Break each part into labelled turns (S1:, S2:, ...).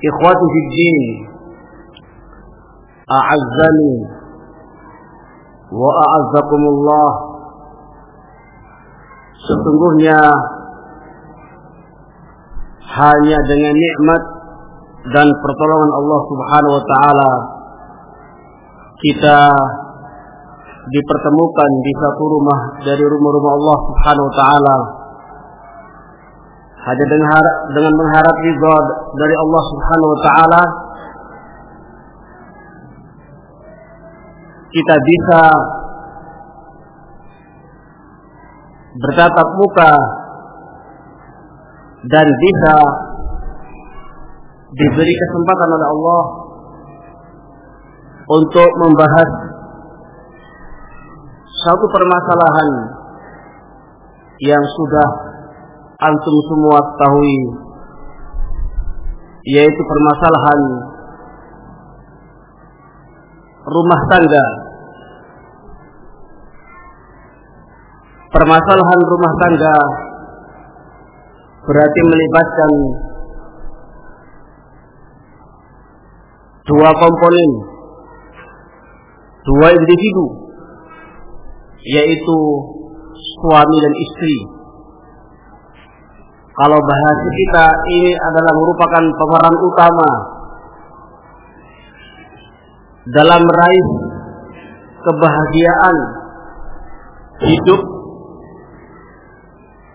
S1: Ikhwati fi din A'azzani Wa a'azzakumullah. Sesungguhnya Hanya dengan nikmat Dan pertolongan Allah subhanahu wa ta'ala Kita Dipertemukan di satu rumah Dari rumah-rumah Allah subhanahu wa ta'ala hanya dengan dengan mengharap ridha dari Allah Subhanahu wa taala kita bisa bertatap muka dan bisa diberi kesempatan oleh Allah untuk membahas satu permasalahan yang sudah antum semua ketahui yaitu permasalahan rumah tangga permasalahan rumah tangga berarti melibatkan dua komponen, dua individu, yaitu suami dan istri. Kalau bahasa kita ini adalah merupakan pemeran utama dalam meraih kebahagiaan hidup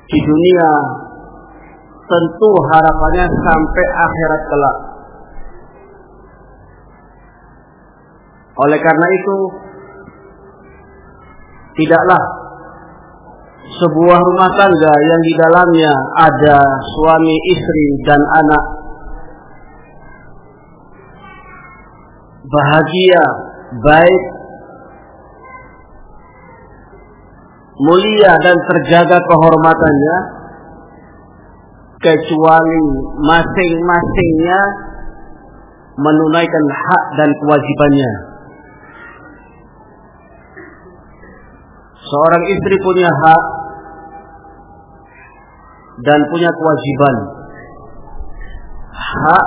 S1: di dunia tentu harapannya sampai akhirat kelak. Oleh karena itu tidaklah sebuah rumah tangga yang di dalamnya ada suami, istri dan anak bahagia, baik mulia dan terjaga kehormatannya kecuali masing-masingnya menunaikan hak dan kewajibannya. Seorang istri punya hak dan punya kewajiban. Hak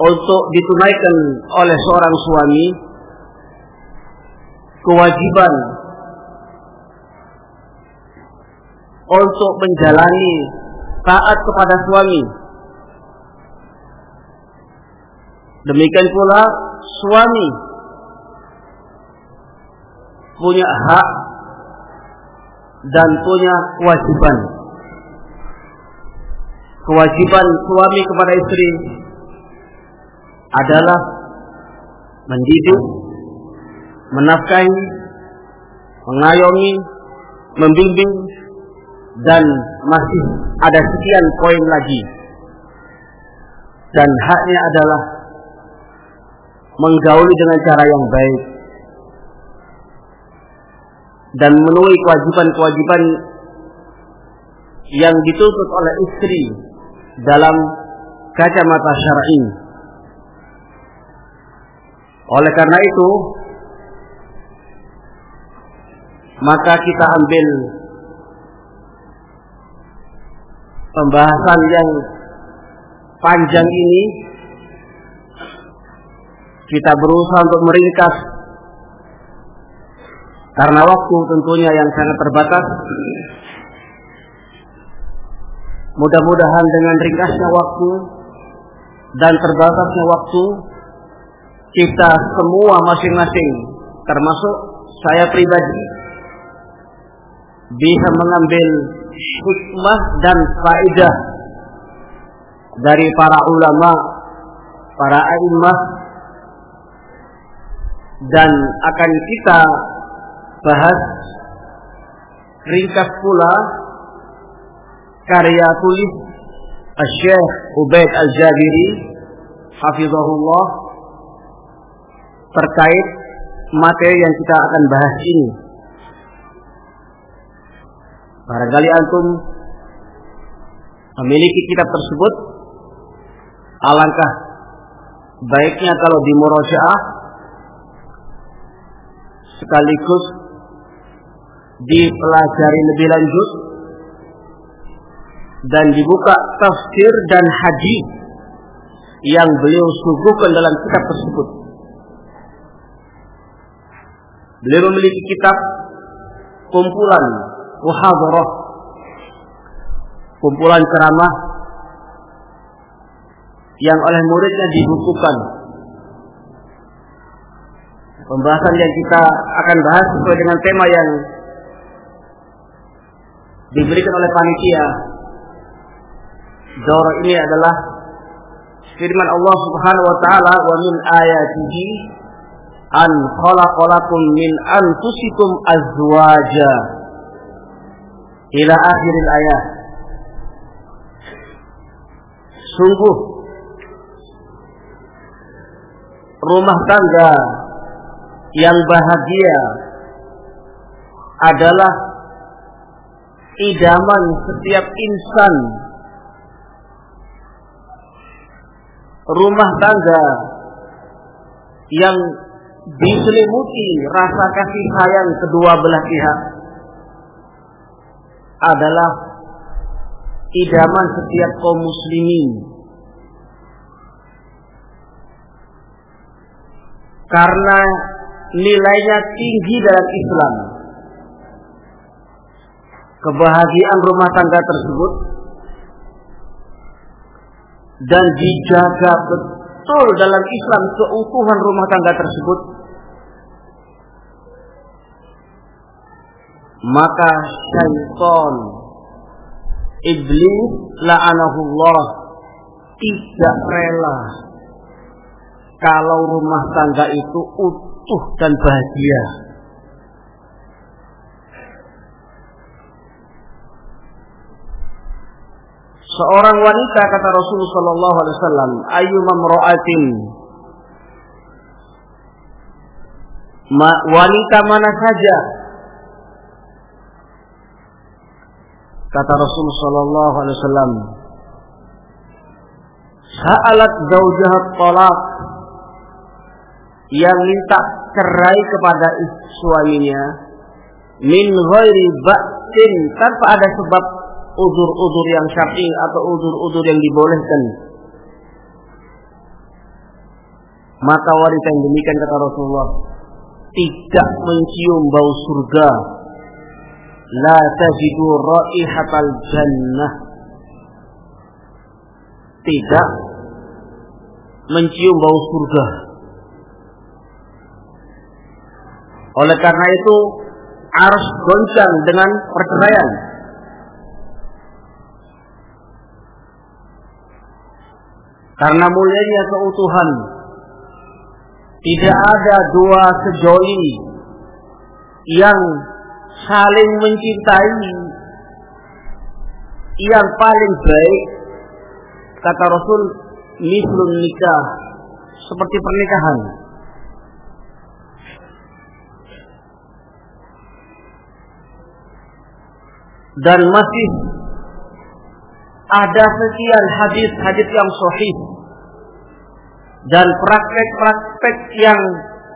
S1: untuk ditunaikan oleh seorang suami kewajiban untuk menjalani taat kepada suami. Demikian pula suami punya hak dan punya kewajiban kewajiban suami kepada istri adalah mendidik, menafkahi, mengayomi, membimbing, dan masih ada sekian poin lagi. Dan haknya adalah menggauli dengan cara yang baik dan memenuhi kewajiban-kewajiban yang dituntut oleh istri dalam kacamata syar'i. Oleh karena itu, maka kita ambil pembahasan yang panjang ini kita berusaha untuk meringkas karena waktu tentunya yang sangat terbatas. Mudah-mudahan dengan ringkasnya waktu dan terbatasnya waktu kita semua masing-masing termasuk saya pribadi bisa mengambil hikmah dan faedah dari para ulama, para imam dan akan kita bahas ringkas pula karya tulis Syekh Ubaid Al-Jabiri hafizahullah terkait materi yang kita akan bahas ini. Barangkali antum memiliki kitab tersebut alangkah baiknya kalau di murojaah sekaligus dipelajari lebih lanjut dan dibuka tafsir dan haji yang beliau suguhkan dalam kitab tersebut. Beliau memiliki kitab kumpulan muhadarah kumpulan ceramah yang oleh muridnya dibukukan pembahasan yang kita akan bahas sesuai dengan tema yang diberikan oleh panitia. Dora ini adalah firman Allah Subhanahu wa taala wa min ayatihi an khalaqalakum min anfusikum azwaja ila akhiril ayat. Sungguh rumah tangga yang bahagia adalah idaman setiap insan. Rumah tangga yang diselimuti rasa kasih sayang kedua belah pihak adalah idaman setiap kaum muslimin. Karena nilainya tinggi dalam Islam kebahagiaan rumah tangga tersebut dan dijaga betul dalam Islam keutuhan rumah tangga tersebut maka syaitan iblis la'anahullah tidak rela kalau rumah tangga itu utuh dan bahagia seorang wanita kata Rasulullah sallallahu alaihi wasallam ayu mamra'atin Ma, wanita mana saja? Kata Rasulullah sallallahu alaihi wasallam sa'alat zaujah talak yang minta cerai kepada suaminya min ghairi ba'tin tanpa ada sebab udur-udur yang syar'i atau udur-udur yang dibolehkan. Maka wanita yang demikian kata Rasulullah tidak mencium bau surga. La tajidu raihatal jannah. Tidak mencium bau surga. Oleh karena itu harus goncang dengan perceraian Karena mulianya keutuhan. Tidak ada dua sejoli yang saling mencintai. Yang paling baik kata Rasul mislun nikah. Seperti pernikahan. Dan masih ada sekian hadis-hadis yang sahih dan praktek-praktek yang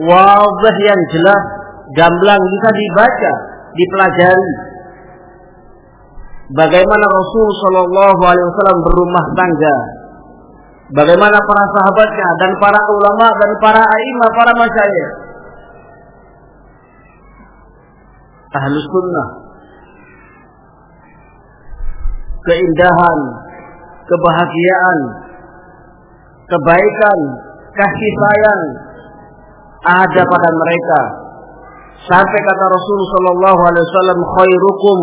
S1: wabah yang jelas gamblang bisa dibaca, dipelajari. Bagaimana Rasul Shallallahu Alaihi Wasallam berumah tangga, bagaimana para sahabatnya dan para ulama dan para imam, para masyayikh. Ahlus sunnah keindahan, kebahagiaan, kebaikan, kasih sayang ada pada mereka. Sampai kata Rasul sallallahu alaihi wasallam khairukum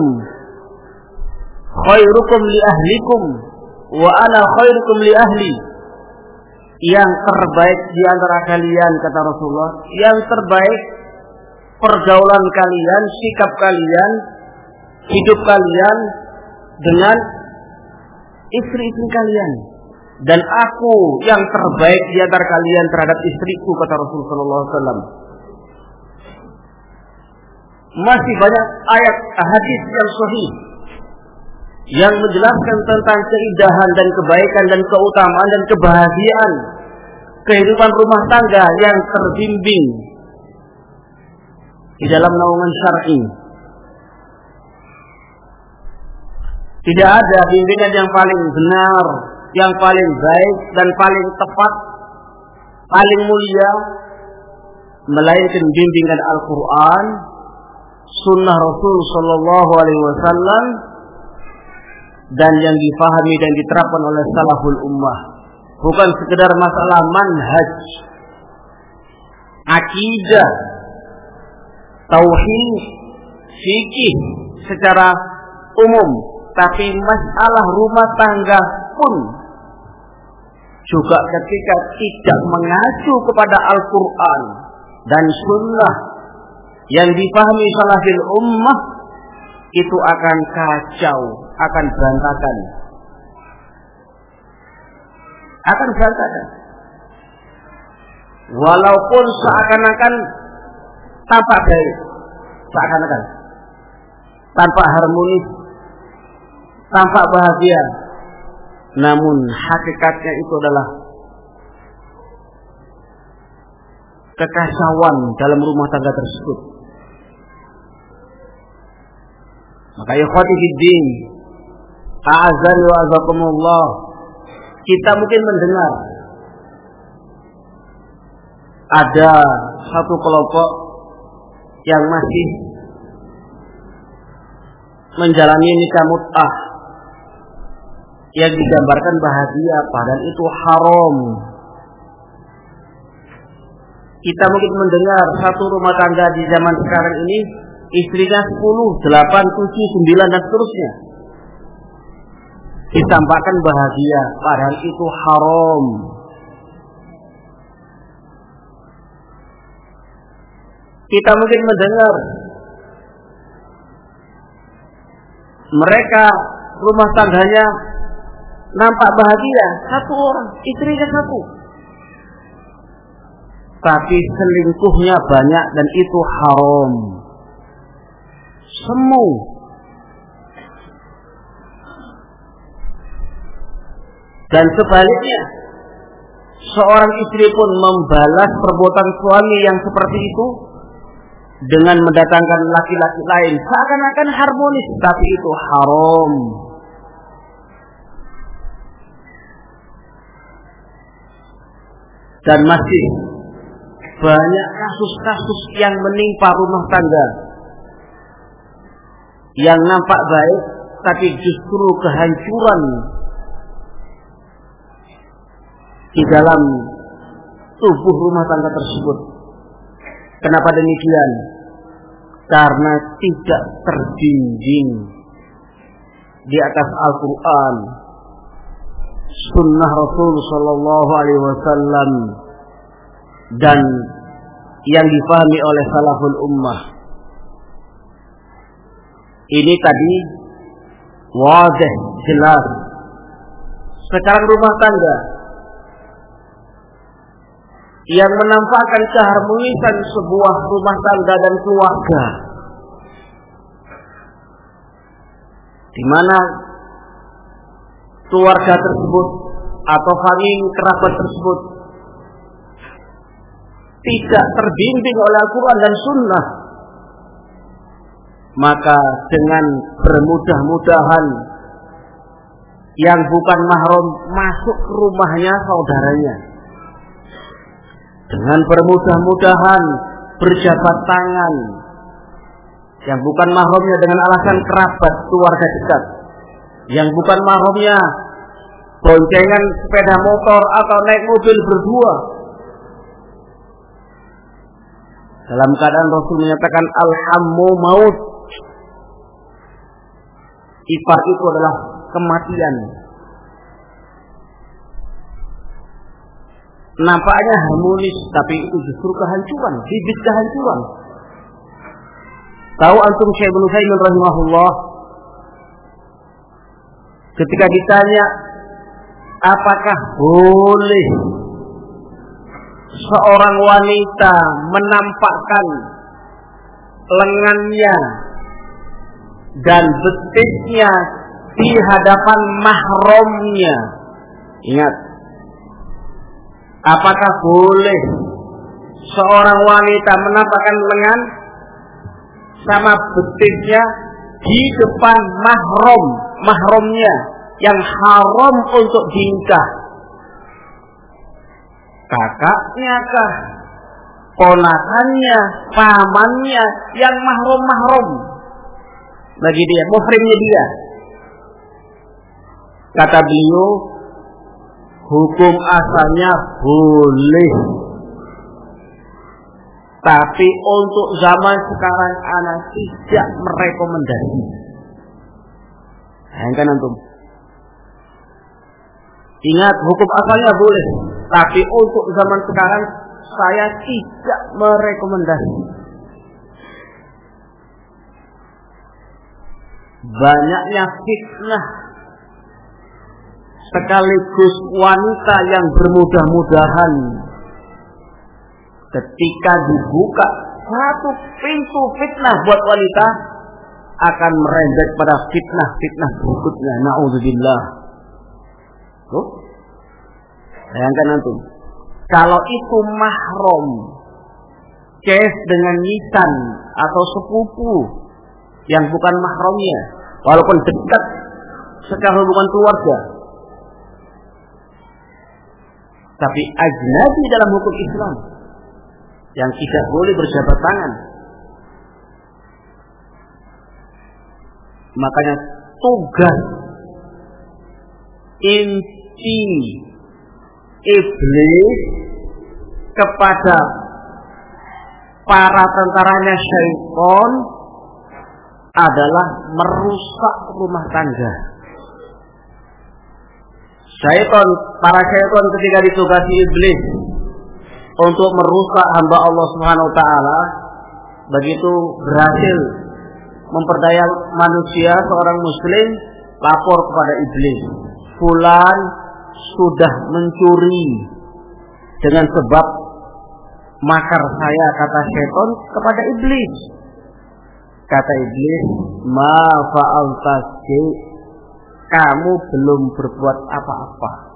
S1: khairukum li ahlikum wa ana khairukum li ahli. Yang terbaik di antara kalian kata Rasulullah, yang terbaik pergaulan kalian, sikap kalian, hidup kalian dengan istri-istri kalian dan aku yang terbaik di antara kalian terhadap istriku kata Rasulullah SAW. Masih banyak ayat hadis yang sahih yang menjelaskan tentang keindahan dan kebaikan dan keutamaan dan kebahagiaan kehidupan rumah tangga yang terbimbing di dalam naungan syar'i. Tidak ada bimbingan yang paling benar, yang paling baik dan paling tepat, paling mulia melainkan bimbingan Al-Qur'an, sunnah Rasul sallallahu alaihi wasallam dan yang difahami dan diterapkan oleh salaful ummah. Bukan sekedar masalah manhaj, akidah, tauhid, fikih secara umum tapi masalah rumah tangga pun juga ketika tidak mengacu kepada Al-Quran dan Sunnah yang dipahami salafil ummah itu akan kacau, akan berantakan. Akan berantakan. Walaupun seakan-akan tampak baik, seakan-akan tanpa harmonis tampak bahagia. Namun hakikatnya itu adalah kekacauan dalam rumah tangga tersebut. Maka ikhwati fiddin, a'azani wa kita mungkin mendengar ada satu kelompok yang masih menjalani nikah mut'ah yang digambarkan bahagia padahal itu haram. Kita mungkin mendengar satu rumah tangga di zaman sekarang ini istrinya 10, 8, 7, 9 dan seterusnya. Ditampakkan bahagia padahal itu haram. Kita mungkin mendengar mereka rumah tangganya nampak bahagia? Satu orang. Istrinya satu. Tapi selingkuhnya banyak dan itu haram. Semu. Dan sebaliknya seorang istri pun membalas perbuatan suami yang seperti itu dengan mendatangkan laki-laki lain. Seakan-akan harmonis tapi itu haram dan masih banyak kasus-kasus yang menimpa rumah tangga yang nampak baik tapi justru kehancuran di dalam tubuh rumah tangga tersebut. Kenapa demikian? Karena tidak terbimbing di atas Al-Quran, sunnah Rasul Shallallahu Alaihi Wasallam dan yang difahami oleh salaful ummah. Ini tadi wajah jelas. Sekarang rumah tangga yang menampakkan keharmonisan sebuah rumah tangga dan keluarga. Di mana keluarga tersebut atau famili kerabat tersebut tidak terbimbing oleh Al-Quran dan Sunnah maka dengan bermudah-mudahan yang bukan mahram masuk ke rumahnya saudaranya. Dengan bermudah-mudahan berjabat tangan yang bukan mahramnya dengan alasan kerabat keluarga dekat yang bukan mahramnya boncengan sepeda motor atau naik mobil berdua. Dalam keadaan Rasul menyatakan alhammu maut. Ipar itu adalah kematian. Nampaknya harmonis tapi itu justru kehancuran bibit kehancuran. Tahu antum Syekh Ibnu Utsaimin rahimahullah ketika ditanya apakah boleh seorang wanita menampakkan lengannya dan betisnya di hadapan mahramnya. Ingat, apakah boleh seorang wanita menampakkan lengan sama betisnya di depan mahram mahramnya yang haram untuk dinikah. Kakaknya kah? Ponakannya, pamannya yang mahrum-mahrum bagi dia, muhrimnya dia. Kata beliau, hukum asalnya boleh. Tapi untuk zaman sekarang anak tidak merekomendasi. Bayangkan antum. Ingat hukum asalnya boleh, tapi untuk zaman sekarang saya tidak merekomendasi. Banyaknya fitnah sekaligus wanita yang bermudah-mudahan ketika dibuka satu pintu fitnah buat wanita akan merembet pada fitnah-fitnah berikutnya. Nauzubillah. Tuh. Bayangkan nanti. Kalau itu mahrom, kes dengan nisan atau sepupu yang bukan mahromnya, walaupun dekat secara hubungan keluarga, tapi ajnabi dalam hukum Islam yang tidak boleh berjabat tangan. Makanya tugas inti iblis kepada para tentaranya syaitan adalah merusak rumah tangga. Syaitan, para syaitan ketika ditugasi iblis untuk merusak hamba Allah Subhanahu wa taala, begitu berhasil memperdaya manusia seorang muslim lapor kepada iblis. Fulan sudah mencuri dengan sebab makar saya kata seton kepada iblis. Kata iblis, "Ma fa'alta Kamu belum berbuat apa-apa.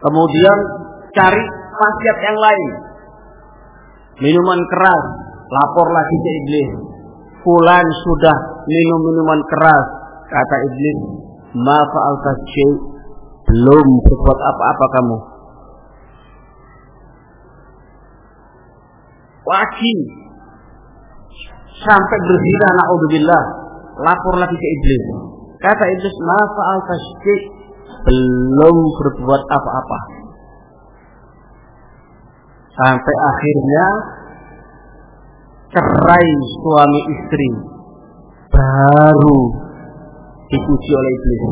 S1: Kemudian cari maksiat yang lain. Minuman keras, lapor lagi ke iblis. Fulan sudah minum minuman keras. Kata iblis, ma fa'alta belum berbuat apa-apa kamu. Wajib sampai berzina naudzubillah lapor lagi ke iblis. Kata iblis, ma fa'alta belum berbuat apa-apa. Sampai akhirnya cerai suami istri baru dipuji oleh iblis.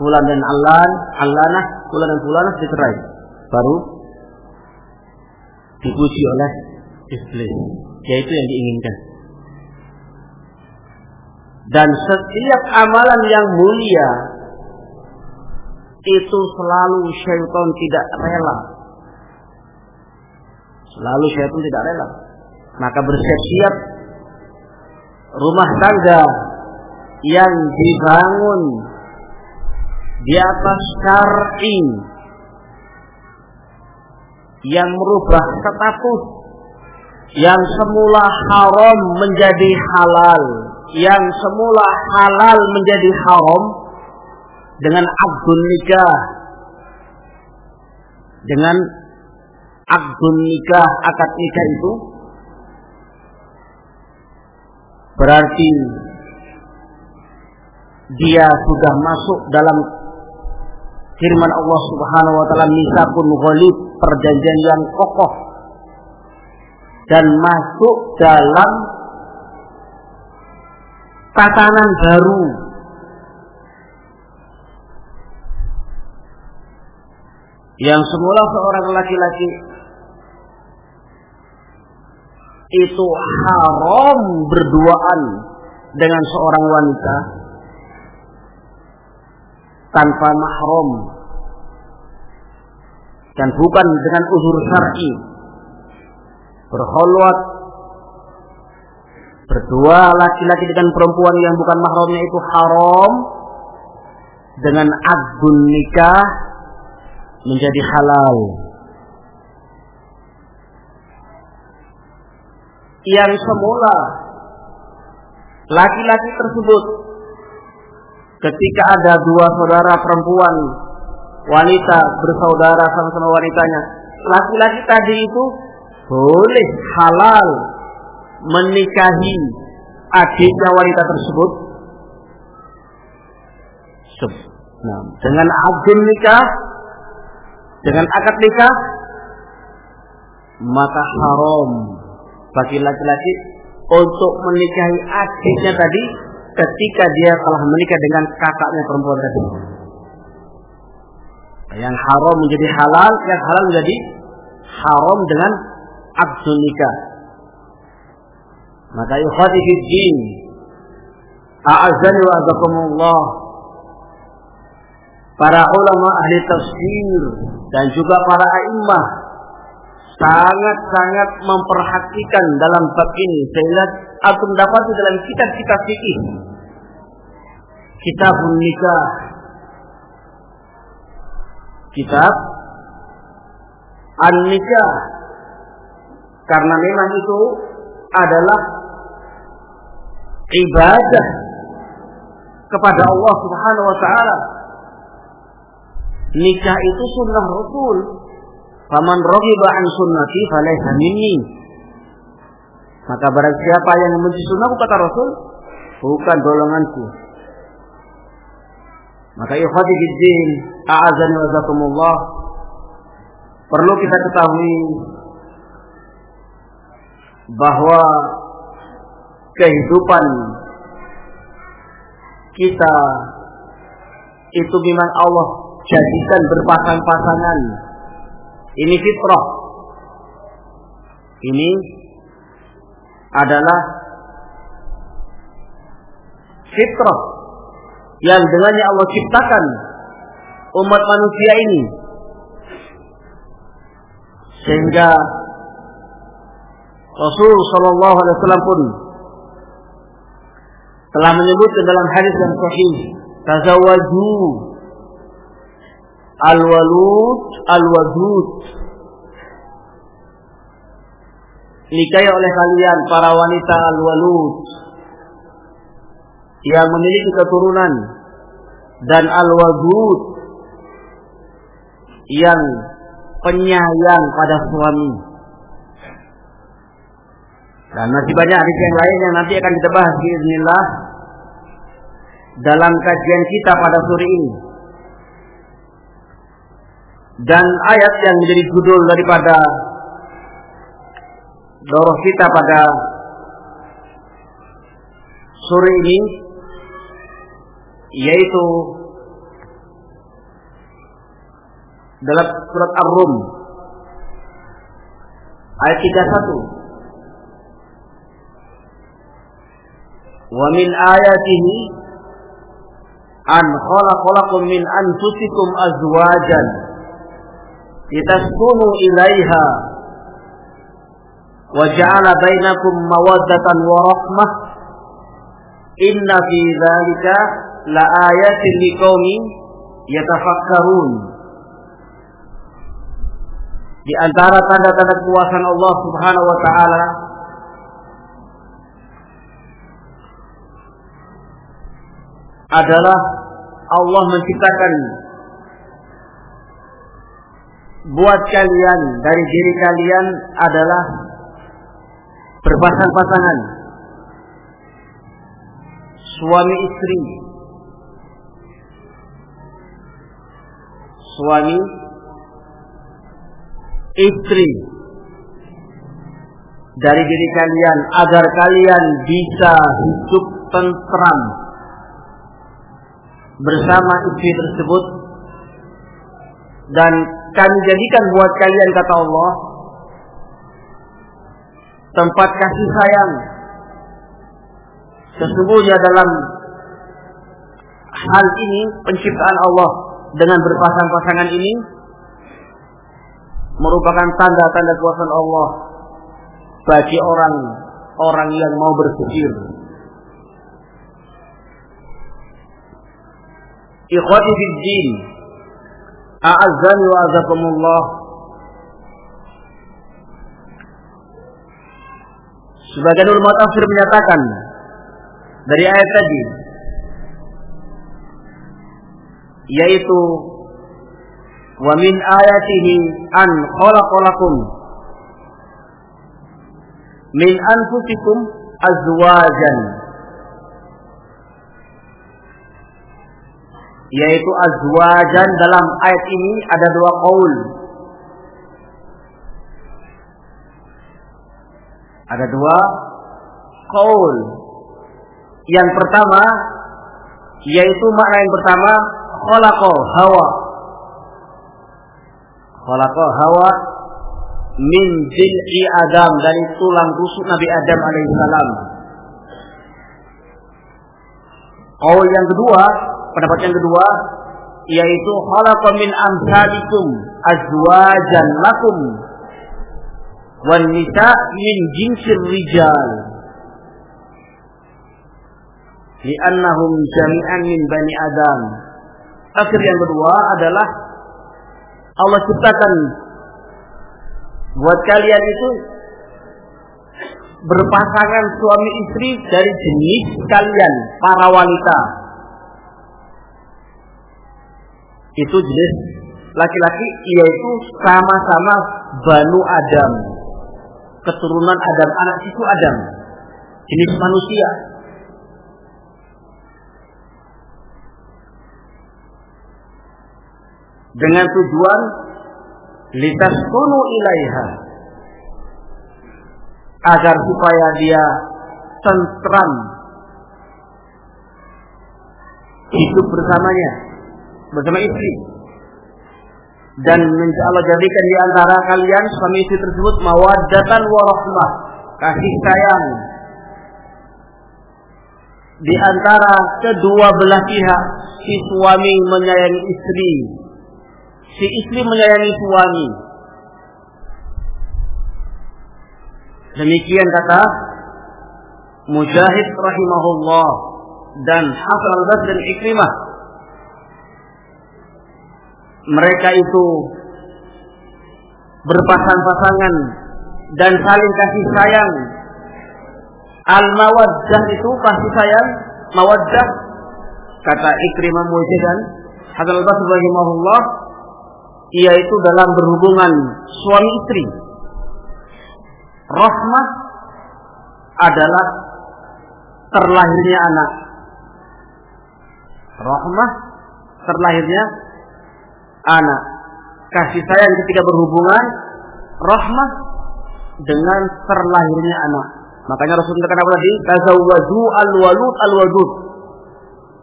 S1: Fulan dan Alan, Alana, Fulan dan Fulanah dicerai. Baru dipuji oleh iblis. Yaitu yang diinginkan. Dan setiap amalan yang mulia itu selalu syaitan tidak rela. Selalu syaitan tidak rela. Maka bersiap-siap rumah tangga yang dibangun di atas syar'i yang merubah status yang semula haram menjadi halal yang semula halal menjadi haram dengan akdun nikah. Dengan akdun nikah akad nikah itu. Berarti dia sudah masuk dalam firman Allah Subhanahu wa taala misakun ghalib perjanjian yang kokoh. Dan masuk dalam tatanan baru yang semula seorang laki-laki itu haram berduaan dengan seorang wanita tanpa mahram dan bukan dengan uzur syar'i. Berholwat berdua laki-laki dengan perempuan yang bukan mahramnya itu haram dengan akdun nikah menjadi halal. Yang semula laki-laki tersebut ketika ada dua saudara perempuan wanita bersaudara sama-sama wanitanya laki-laki tadi itu boleh halal menikahi adiknya wanita tersebut. Nah, dengan akad nikah dengan akad nikah maka haram bagi laki-laki untuk menikahi adiknya tadi ketika dia telah menikah dengan kakaknya perempuan tadi. Yang haram menjadi halal, yang halal menjadi haram dengan abdul nikah. Maka ikhwati fi din, a'azani wa azakumullah. Para ulama ahli tafsir dan juga para a'immah sangat-sangat memperhatikan dalam bab ini. Sehingga aku dapat dalam kitab-kitab fikih. Kitab nikah. Kitab an-nikah. Karena memang itu adalah ibadah kepada Allah Subhanahu wa taala nikah itu sunnah Rasul Faman raghiba an sunnati falaysa minni. Maka barang siapa yang membenci sunnahku kata Rasul, bukan golonganku. Maka ikhwati fiddin, a'azani wa zakumullah. Perlu kita ketahui bahwa kehidupan kita itu memang Allah jadikan berpasang-pasangan ini fitrah. Ini adalah fitrah yang dengannya Allah ciptakan umat manusia ini sehingga Rasul Shallallahu Alaihi Wasallam pun telah menyebutkan dalam hadis yang sahih tazawwaju Al-walud, al-wadud. Nikahi oleh kalian para wanita al-walud yang memiliki keturunan dan al-wadud yang penyayang pada suami. Dan masih banyak hadis yang lain yang nanti akan kita bahas bismillah dalam kajian kita pada sore ini dan ayat yang menjadi judul daripada doroh kita pada sore ini yaitu dalam surat Ar-Rum ayat 31 Wa min ayatihi an khalaqalakum min anfusikum azwajan litaskunu ilaiha wa ja'ala bainakum mawaddatan wa rahmah inna fi dzalika la ayatin liqaumin yatafakkarun di antara tanda-tanda kekuasaan Allah Subhanahu wa taala adalah Allah menciptakan buat kalian dari diri kalian adalah berpasang-pasangan. Suami istri. Suami istri. Dari diri kalian agar kalian bisa hidup tentram. Bersama istri tersebut. Dan kami jadikan buat kalian kata Allah tempat kasih sayang sesungguhnya dalam hal ini penciptaan Allah dengan berpasang-pasangan ini merupakan tanda-tanda kuasa Allah bagi orang orang yang mau berpikir. Ikhwati fid din, a'azzani wa azakumullah. Sebagian ulama tafsir menyatakan dari ayat tadi yaitu wa min ayatihi an khalaqalakum min anfusikum azwajan yaitu azwajan. Dalam ayat ini ada dua kaul ada dua kaul yang pertama yaitu makna yang pertama khalaqa hawa. Khalaqa hawa min zil'i Adam. Dari tulang rusuk Nabi Adam alaihissalam. Qaul yang kedua, pendapat yang kedua yaitu khalaqa min amsalikum azwajan lakum wan nisa min jinsir rijal li'annahum jami'an min bani Adam. Akhir yang kedua adalah Allah ciptakan buat kalian itu berpasangan suami istri dari jenis kalian para wanita. Itu jenis laki-laki yaitu sama-sama Banu Adam. Keturunan Adam, anak itu Adam. Jenis manusia. dengan tujuan litaskunu ilaiha agar supaya dia tentram hidup bersamanya bersama istri dan Allah jadikan di antara kalian suami istri tersebut mawaddatan warahmah kasih sayang di antara kedua belah pihak si suami menyayangi istri si istri menyayangi suami. Demikian kata Mujahid rahimahullah dan Hasan al-Basri Ikrimah. Mereka itu berpasang-pasangan dan saling kasih sayang. Al-mawaddah itu kasih sayang, mawaddah kata Ikrimah Mujahid dan Hasan al-Basri yaitu dalam berhubungan suami istri. Rahmah adalah terlahirnya anak. Rahmah terlahirnya anak. Kasih sayang ketika berhubungan rahmah dengan terlahirnya anak. Makanya Rasul katakan apa tadi? Tazawwaju al-walud al-wadud.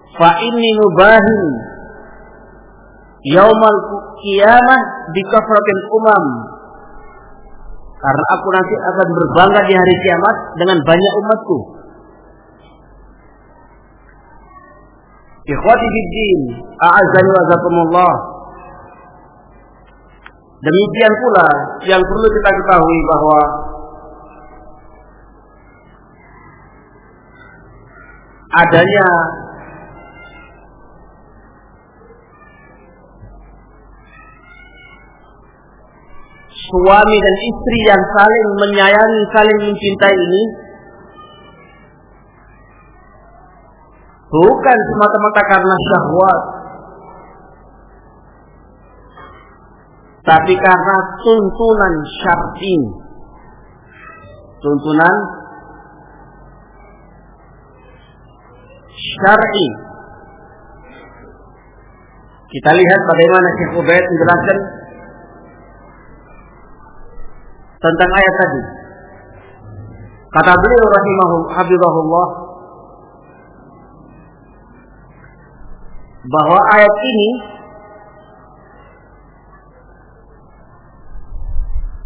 S1: fa inni mubahin yaumal qiyamah bi kafratil umam karena aku nanti akan berbangga di hari kiamat dengan banyak umatku. Ikhwati fiddin, a'azzani wa zakumullah. Demikian pula yang perlu kita ketahui bahwa adanya suami dan istri yang saling menyayangi, saling mencintai ini bukan semata-mata karena syahwat tapi karena tuntunan syar'i tuntunan syar'i kita lihat bagaimana Syekh Ubaid menjelaskan tentang ayat tadi. Kata beliau rahimahullah bahwa ayat ini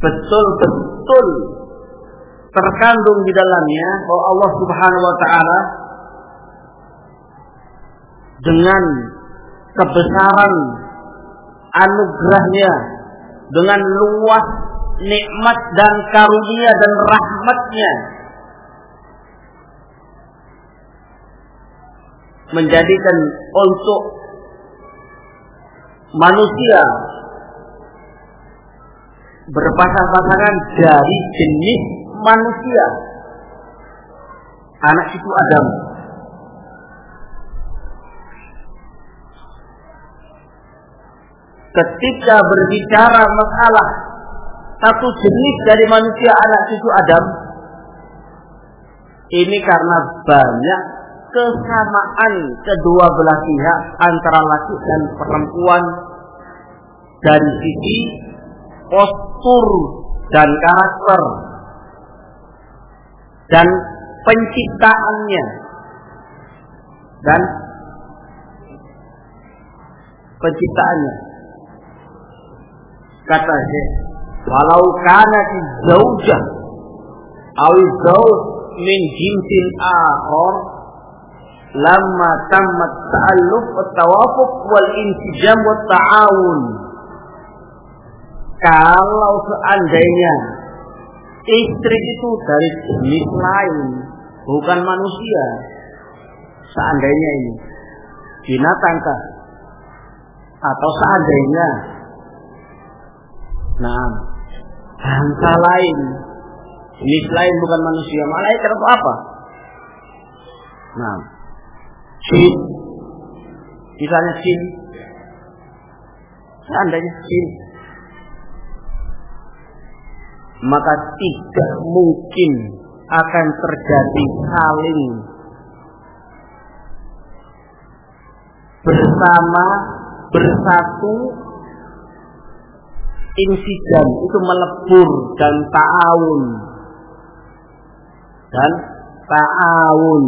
S1: betul-betul terkandung di dalamnya bahwa Allah Subhanahu wa taala dengan kebesaran anugerahnya dengan luas nikmat dan karunia dan rahmatnya menjadikan untuk manusia berpasang-pasangan dari jenis manusia. Anak itu Adam. Ketika berbicara masalah satu jenis dari manusia anak cucu Adam ini karena banyak kesamaan kedua belah pihak antara laki dan perempuan dari sisi postur dan karakter dan penciptaannya dan penciptaannya. Kata Syekh walau kana zaujah aw zauj min jinsin akhar lamma tammat ta'alluq wa tawafuq wal insijam wa ta'awun kalau seandainya istri itu dari jenis lain bukan manusia seandainya ini binatang kah? Atau seandainya? Nah bangsa lain jenis lain bukan manusia malaikat atau apa? Nah jin. Misalnya jin. Seandainya jin maka tidak mungkin akan terjadi saling bersama bersatu insijam itu melebur dan ta'awun. Dan ta'awun.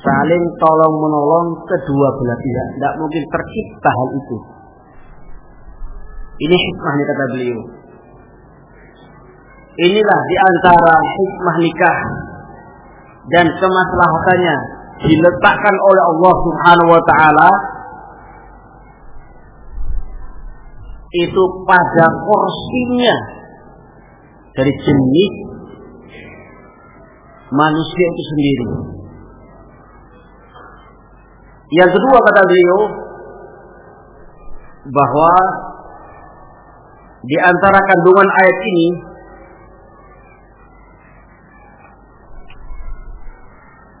S1: Saling tolong menolong kedua belah pihak. Tidak mungkin tercipta hal itu ini hikmahnya kata beliau inilah di antara hikmah nikah dan kemaslahatannya diletakkan oleh Allah Subhanahu wa taala itu pada porsinya dari jenis manusia itu sendiri. Yang kedua kata beliau bahwa di antara kandungan ayat ini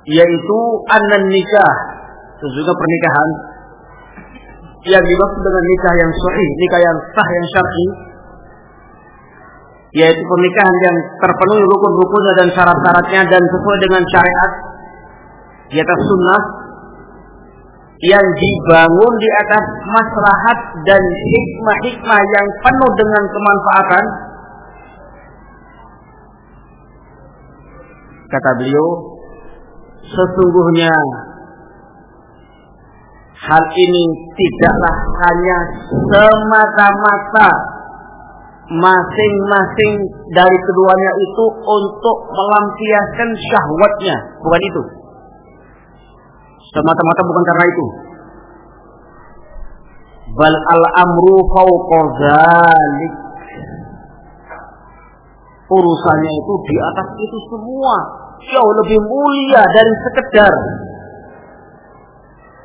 S1: yaitu anan nikah juga pernikahan yang dimaksud dengan nikah yang sahih, nikah yang sah yang syar'i yaitu pernikahan yang terpenuhi rukun-rukunnya dan syarat-syaratnya dan sesuai dengan syariat di atas sunnah yang dibangun di atas maslahat dan hikmah-hikmah yang penuh dengan kemanfaatan kata beliau sesungguhnya hal ini tidaklah hanya semata-mata masing-masing dari keduanya itu untuk melampiaskan syahwatnya, bukan itu. Semata-mata bukan karena itu. Bal al-amru fawqa Urusannya itu di atas itu semua jauh lebih mulia dari sekedar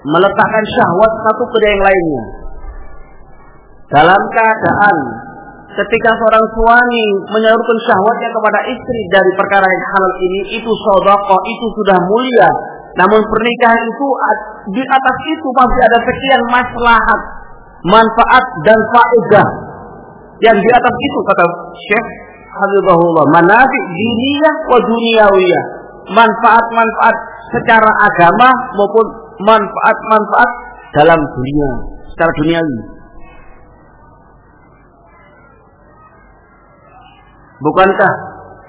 S1: meletakkan syahwat satu pada yang lainnya. Dalam keadaan ketika seorang suami menyalurkan syahwatnya kepada istri dari perkara yang halal ini, itu sodako, itu sudah mulia. Namun pernikahan itu di atas itu masih ada sekian maslahat, manfaat dan faedah. Yang di atas itu kata Syekh Habibullah manafi diniyah wa duniyawiyah. Manfaat-manfaat secara agama maupun manfaat-manfaat dalam dunia secara duniawi. Bukankah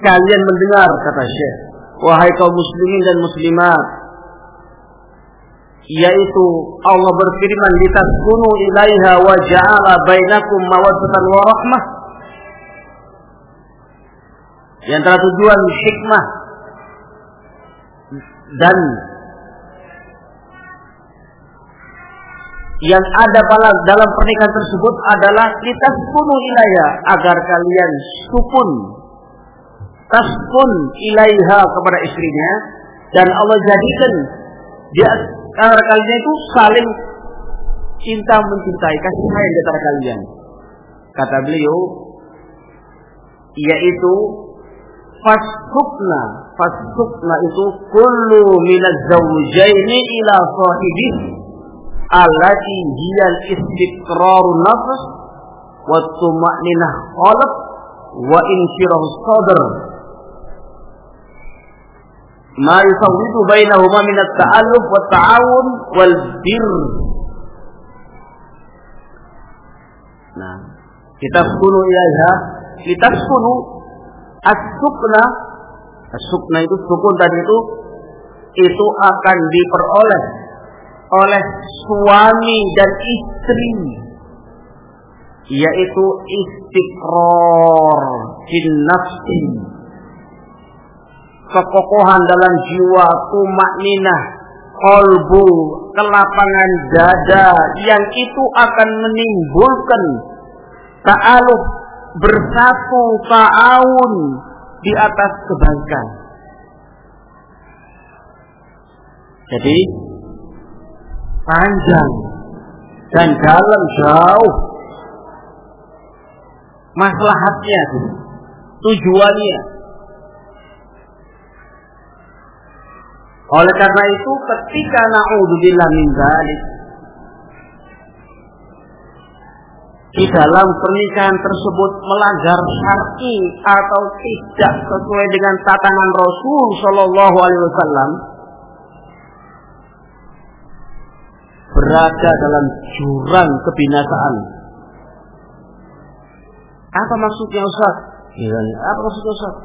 S1: kalian mendengar kata Syekh wahai kaum muslimin dan muslimat yaitu Allah berfirman litaskunu ilaiha wa ja'ala bainakum mawaddatan wa rahmah. Yang antara tujuan hikmah dan yang ada dalam pernikahan tersebut adalah kita taskunu ilaiha agar kalian sukun taskun ilaiha kepada istrinya dan Allah jadikan dia antara kalian itu saling cinta mencintai kasih sayang di antara kalian. Kata beliau yaitu fasukna fasukna itu kullu minaz zawjaini ila sahibi allati hiya al-istiqrar nafs wa tuma'ninah qalb wa insyirah sadr ma yusawwidu bainahuma min at-ta'alluf wa ta'awun wal bir nah kita kunu ilaiha kita kunu as-sukna. As-sukna itu sukun tadi itu itu akan diperoleh oleh suami dan istri yaitu istiqror fin nafsi kekokohan dalam jiwa tumak ninah kolbu kelapangan dada yang itu akan menimbulkan ta'aluf bersatu ta'awun di atas kebaikan. Jadi panjang dan dalam jauh maslahatnya, tujuannya. Oleh karena itu ketika na'udzubillah min dzalik di dalam pernikahan tersebut melanggar syar'i atau tidak sesuai dengan tatanan Rasul Shallallahu Alaihi Wasallam berada dalam jurang kebinasaan. Apa maksudnya Ustaz? Ya, apa maksudnya Ustaz?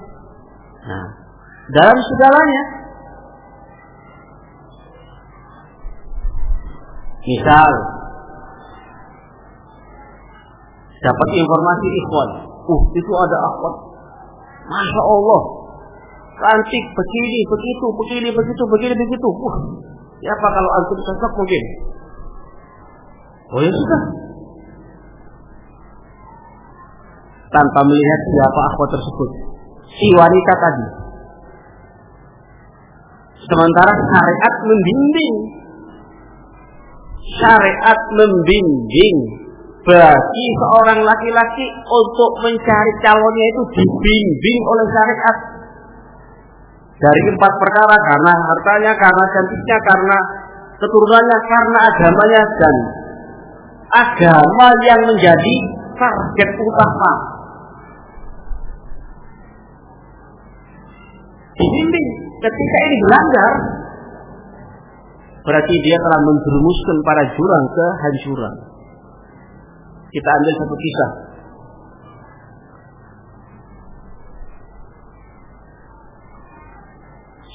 S1: Nah, dalam segalanya. Misal, dapat informasi ikhwan. Uh, itu ada akhwat. Masya Allah. Cantik, begini, begitu, begini, begitu, begini, begitu. Uh, siapa kalau antum cocok mungkin? Oh ya sudah. Tanpa melihat siapa akhwat tersebut. Si wanita tadi. Sementara syariat membimbing. Syariat membimbing bagi seorang laki-laki untuk mencari calonnya itu dibimbing oleh syariat dari empat perkara karena hartanya, karena cantiknya, karena keturunannya, karena agamanya dan agama yang menjadi target utama. Dibimbing ketika ini melanggar berarti dia telah menjerumuskan para jurang kehancuran. Kita ambil satu kisah.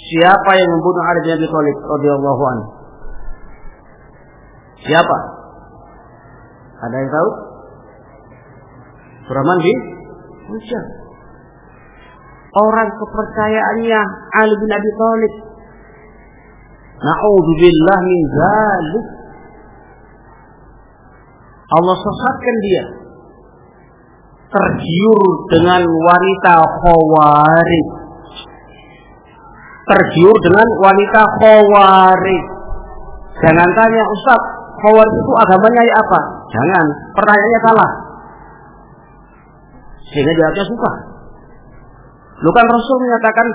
S1: Siapa yang membunuh Ali bin Abi Thalib radhiyallahu anhu? Siapa? Ada yang tahu? Surahman bin Hujjah. Orang kepercayaannya Ali bin Abi Thalib. Na'udzubillah min zalik. Allah sesatkan dia. Tergiur dengan wanita khawarij. Tergiur dengan wanita khawarij. Jangan tanya Ustaz, khawarij itu agamanya apa? Jangan, pertanyaannya salah. Sehingga jawabnya susah. Lu kan Rasul menyatakan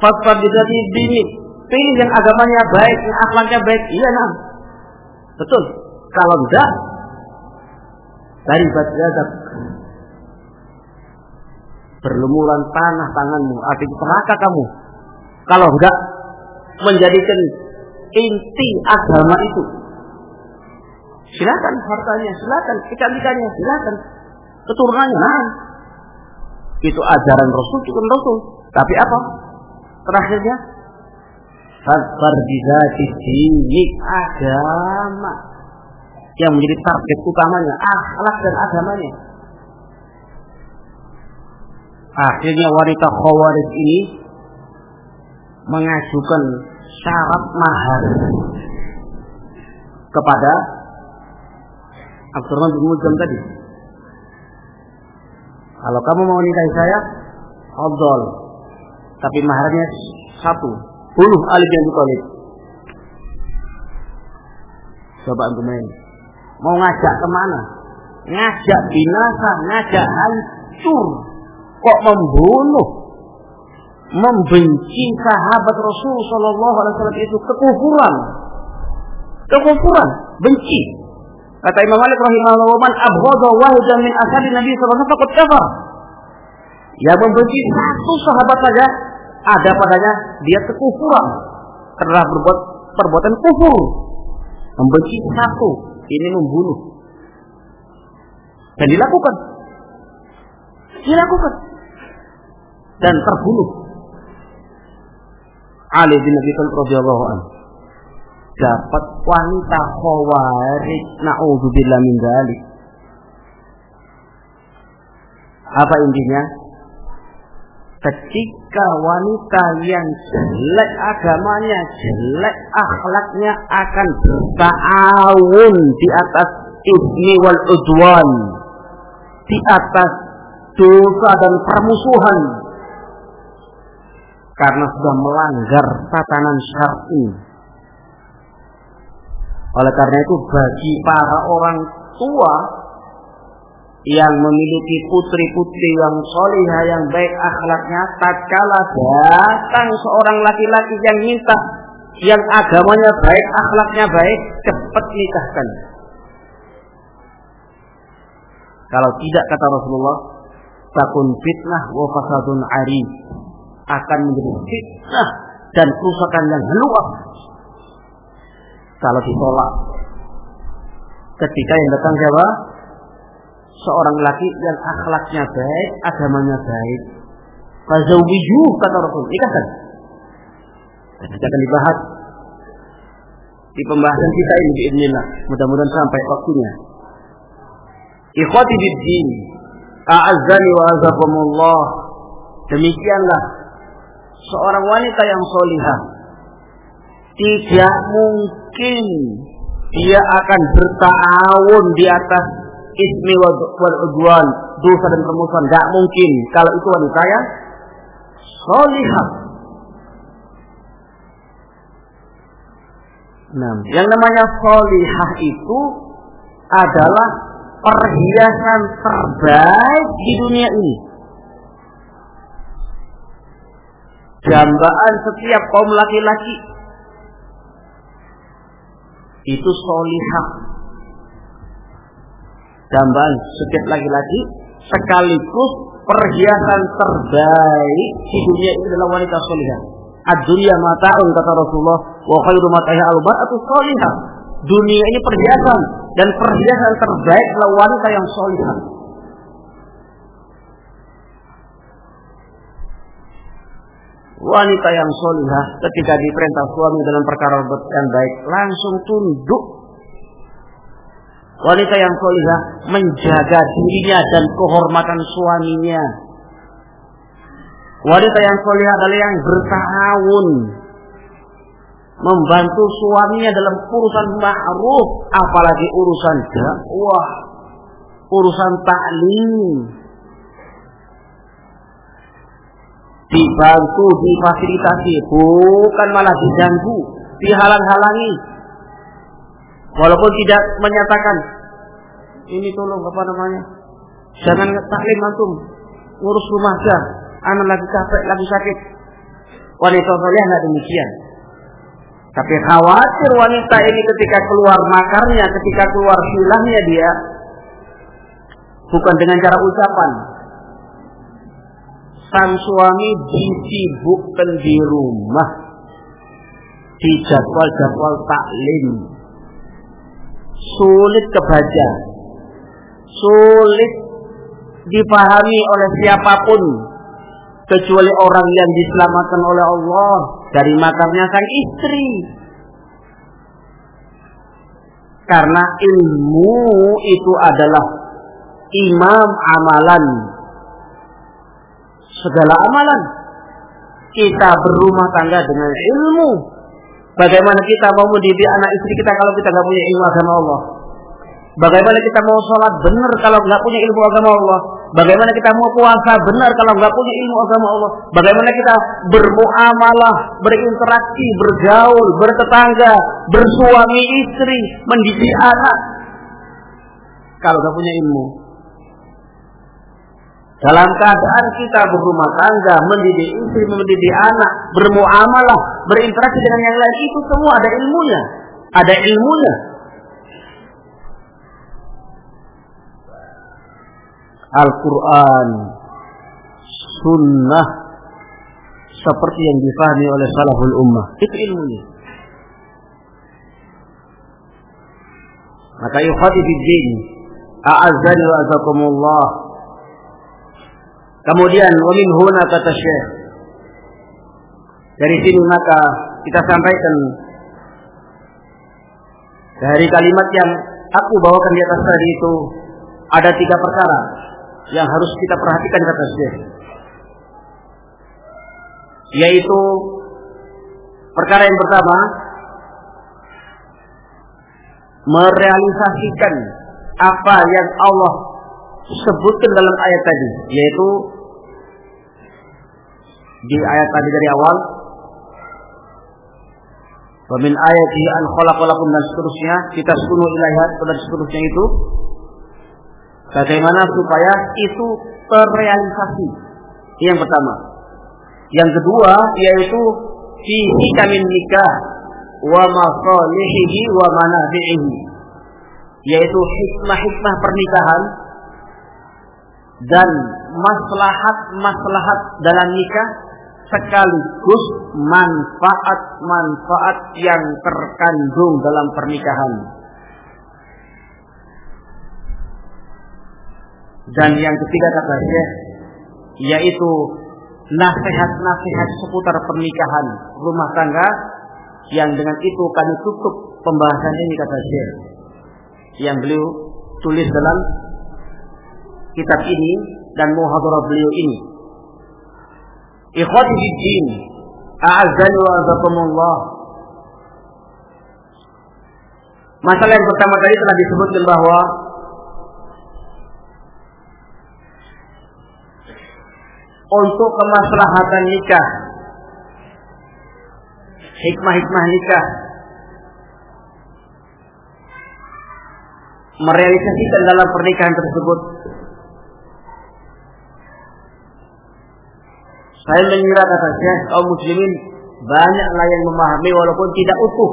S1: fatwa bidati. Pilih yang agamanya baik, yang akhlaknya baik. Iya nah. Betul. Kalau enggak, dari batu berlumuran tanah tanganmu, arti celaka kamu. Kalau enggak menjadikan inti agama itu. Silakan hartanya, silakan kecantikannya, silakan keturunannya. Nah, itu ajaran Rasul cukup Rasul. Tapi apa? Terakhirnya Fadfar bizati dini agama yang menjadi target utamanya akhlak dan agamanya. Akhirnya wanita khawarij ini mengajukan syarat mahar kepada Abdurrahman bin tadi. Kalau kamu mau nikahi saya, Abdul. Tapi maharnya satu, puluh alif yang ditolak. Coba antum main. Mau ngajak ke mana? Ngajak binasa, ngajak hancur. Kok membunuh? Membenci sahabat Rasul Shallallahu Alaihi Wasallam itu kekufuran. Kekufuran, benci. Kata Imam Malik rahimahullah, "Man abghadha wahidan min ashabi Nabi sallallahu alaihi wasallam kafar." Yang membenci satu sahabat saja ada padanya dia kekufuran. Telah berbuat perbuatan kufur. Membenci satu, ini membunuh. Dan dilakukan. Dilakukan. Dan terbunuh. Ali bin Abi Thalib radhiyallahu anhu dapat wanita khawarij naudzubillah min dzalik. Apa intinya? Ketika wanita yang jelek agamanya, jelek akhlaknya akan bertahun di atas ibni wal udwan, di atas dosa dan permusuhan. Karena sudah melanggar tatanan syar'i. Oleh karena itu bagi para orang tua yang memiliki putri-putri yang solihah yang baik akhlaknya tatkala datang seorang laki-laki yang minta yang agamanya baik akhlaknya baik cepat nikahkan kalau tidak kata Rasulullah takun fitnah wa fasadun ari akan menjadi fitnah dan kerusakan yang luas kalau ditolak. Ketika yang datang siapa? Seorang laki yang akhlaknya baik, agamanya baik. Fazawiju kata Rasul. Nikahkan. Kita akan dibahas di pembahasan kita ini biidznillah. Mudah-mudahan sampai waktunya. Ikhwati biddin, a'azzani wa azakumullah. Demikianlah seorang wanita yang solihah tidak mungkin dia akan bertahun di atas ismi wal udwan, dosa dan permusuhan. Tidak mungkin kalau itu wanita yang solihah. Nah, yang namanya solihah itu adalah perhiasan terbaik di dunia ini. Jambaan setiap kaum laki-laki itu solihah. Dambaan setiap laki-laki sekaligus perhiasan terbaik di dunia ini adalah wanita solihah. Ad-dunya mata'un kata Rasulullah wa khairu mata'ha al-mar'atu solihah. Dunia ini perhiasan dan perhiasan terbaik adalah wanita yang solihah. Wanita yang solihah ketika diperintah suami dalam perkara yang baik langsung tunduk. Wanita yang solihah menjaga dirinya dan kehormatan suaminya. Wanita yang solihah adalah yang bertahun membantu suaminya dalam urusan ma'ruf, apalagi urusan dakwah, urusan taklim, dibantu, difasilitasi, bukan malah diganggu, dihalang-halangi. Walaupun tidak menyatakan, ini tolong apa namanya, jangan taklim antum, ngurus rumah aja, anak lagi capek, lagi sakit. Wanita soleh nggak demikian. Tapi khawatir wanita ini ketika keluar makarnya, ketika keluar silahnya dia, bukan dengan cara ucapan, sang suami disibukkan di rumah di jadwal-jadwal taklim sulit kebaca sulit dipahami oleh siapa pun kecuali orang yang diselamatkan oleh Allah dari makarnya sang istri karena ilmu itu adalah imam amalan segala amalan. Kita berumah tangga dengan ilmu. Bagaimana kita mau mendidik anak istri kita kalau kita nggak punya ilmu agama Allah? Bagaimana kita mau sholat benar kalau nggak punya ilmu agama Allah? Bagaimana kita mau puasa benar kalau nggak punya ilmu agama Allah? Bagaimana kita bermuamalah, berinteraksi, bergaul, bertetangga, bersuami istri, mendidik anak kalau nggak punya ilmu? Dalam keadaan kita berumah tangga, mendidik istri, mendidik anak, bermuamalah, berinteraksi dengan yang lain, itu semua ada ilmunya. Ada ilmunya. Al-Quran, sunnah, seperti yang difahami oleh salaful ummah. Itu ilmunya. Maka yukhati din, a'azzani wa azakumullah, Kemudian wamin huna kata Syekh. Dari sini maka kita sampaikan dari kalimat yang aku bawakan di atas tadi itu ada tiga perkara yang harus kita perhatikan kata Syekh. Yaitu perkara yang pertama merealisasikan apa yang Allah sebutkan dalam ayat tadi, yaitu di ayat tadi dari awal Wamin ayati an khalaqalakum dan seterusnya kita sunu ilaihat dan seterusnya itu. Bagaimana supaya itu terrealisasi? Yang pertama. Yang kedua yaitu fihi kamin nikah wa masalihihi wa manafi'ihi yaitu hikmah-hikmah pernikahan dan maslahat-maslahat dalam nikah sekaligus manfaat-manfaat yang terkandung dalam pernikahan. Dan yang ketiga kata saya yaitu nasihat-nasihat seputar pernikahan rumah tangga yang dengan itu kami tutup pembahasan ini kata saya yang beliau tulis dalam kitab ini dan muhadarah beliau ini. Ikhwati din, a'azzani wa azakumullah. Masalah yang pertama tadi telah disebutkan bahwa untuk kemaslahatan nikah, hikmah-hikmah nikah, merealisasikan dalam pernikahan tersebut Saya mengira kata Syekh kaum muslimin banyaklah yang memahami walaupun tidak utuh.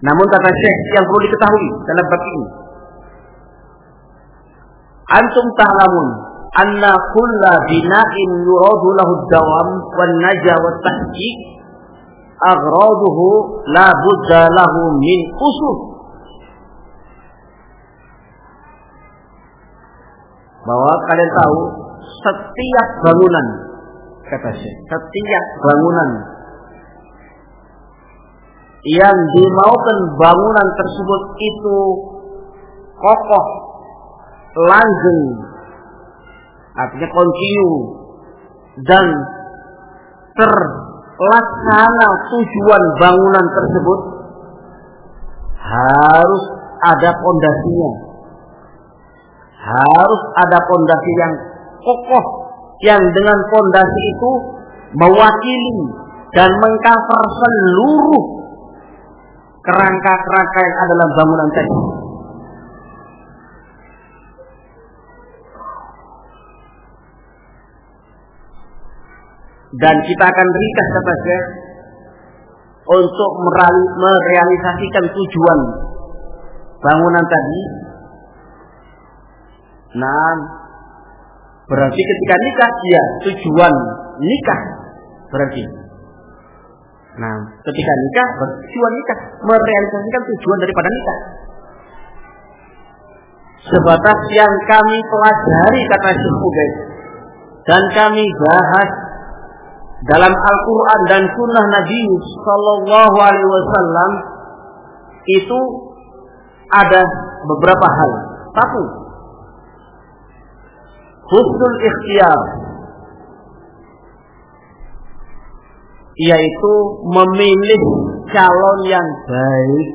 S1: Namun kata Syekh yang perlu diketahui dalam bab ini. Antum ta'lamun anna kulla bina'in yuradu lahu dawam wan naja wa tahqiq aghraduhu la budda lahu min usul bahwa kalian tahu setiap bangunan kata Syekh, setiap bangunan yang dimaukan bangunan tersebut itu kokoh, langgeng, artinya kontinu dan terlaksana tujuan bangunan tersebut harus ada pondasinya. Harus ada pondasi yang kokoh yang dengan pondasi itu mewakili dan mengcover seluruh kerangka-kerangka yang ada dalam bangunan tadi. Dan kita akan berikan kata saya untuk merealisasikan tujuan bangunan tadi. Nah, berarti ketika nikah ya tujuan nikah berarti. Nah, ketika nikah tujuan nikah merealisasikan tujuan daripada nikah. Sebatas yang kami pelajari kata Syekh dan kami bahas dalam Al-Quran dan Sunnah Nabi Sallallahu Alaihi Wasallam itu ada beberapa hal. Satu, husnul ikhtiar, yaitu memilih calon yang baik.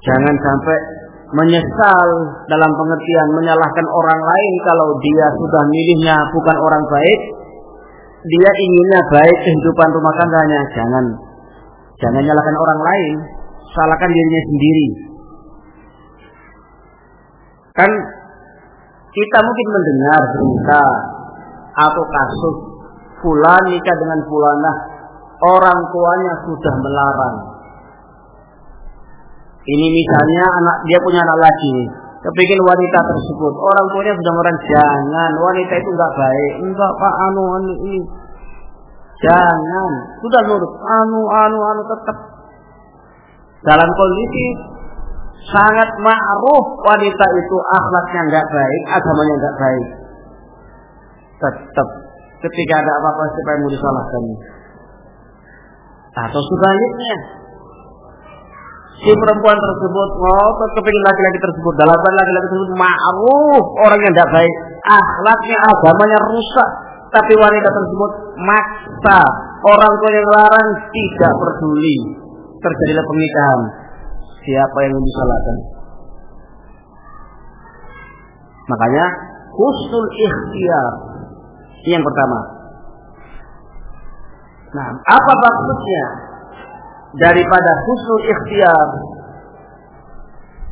S1: Jangan sampai menyesal dalam pengertian menyalahkan orang lain kalau dia sudah milihnya bukan orang baik. Dia inginnya baik kehidupan rumah tangganya. Jangan jangan nyalahkan orang lain. Salahkan dirinya sendiri kan kita mungkin mendengar berita atau kasus fulan nikah dengan fulanah orang tuanya sudah melarang. Ini misalnya anak dia punya anak lagi, kepikir wanita tersebut, orang tuanya sudah orang jangan, wanita itu enggak baik, enggak pak anu anu ini, jangan, sudah nurut, anu anu anu tetap. Dalam kondisi sangat ma'ruf wanita itu akhlaknya enggak baik, agamanya enggak baik, tetap ketika ada apa-apa supaya mau disalahkan? Atau sebaliknya. Si perempuan tersebut ngotot oh, laki-laki tersebut dalam laki-laki tersebut ma'ruf orang yang tidak baik. Akhlaknya agamanya rusak. Tapi wanita tersebut maksa. Orang tua yang larang tidak peduli terjadilah pernikahan siapa yang disalahkan makanya husnul ikhtiar yang pertama. Nah apa maksudnya? Daripada husnul ikhtiar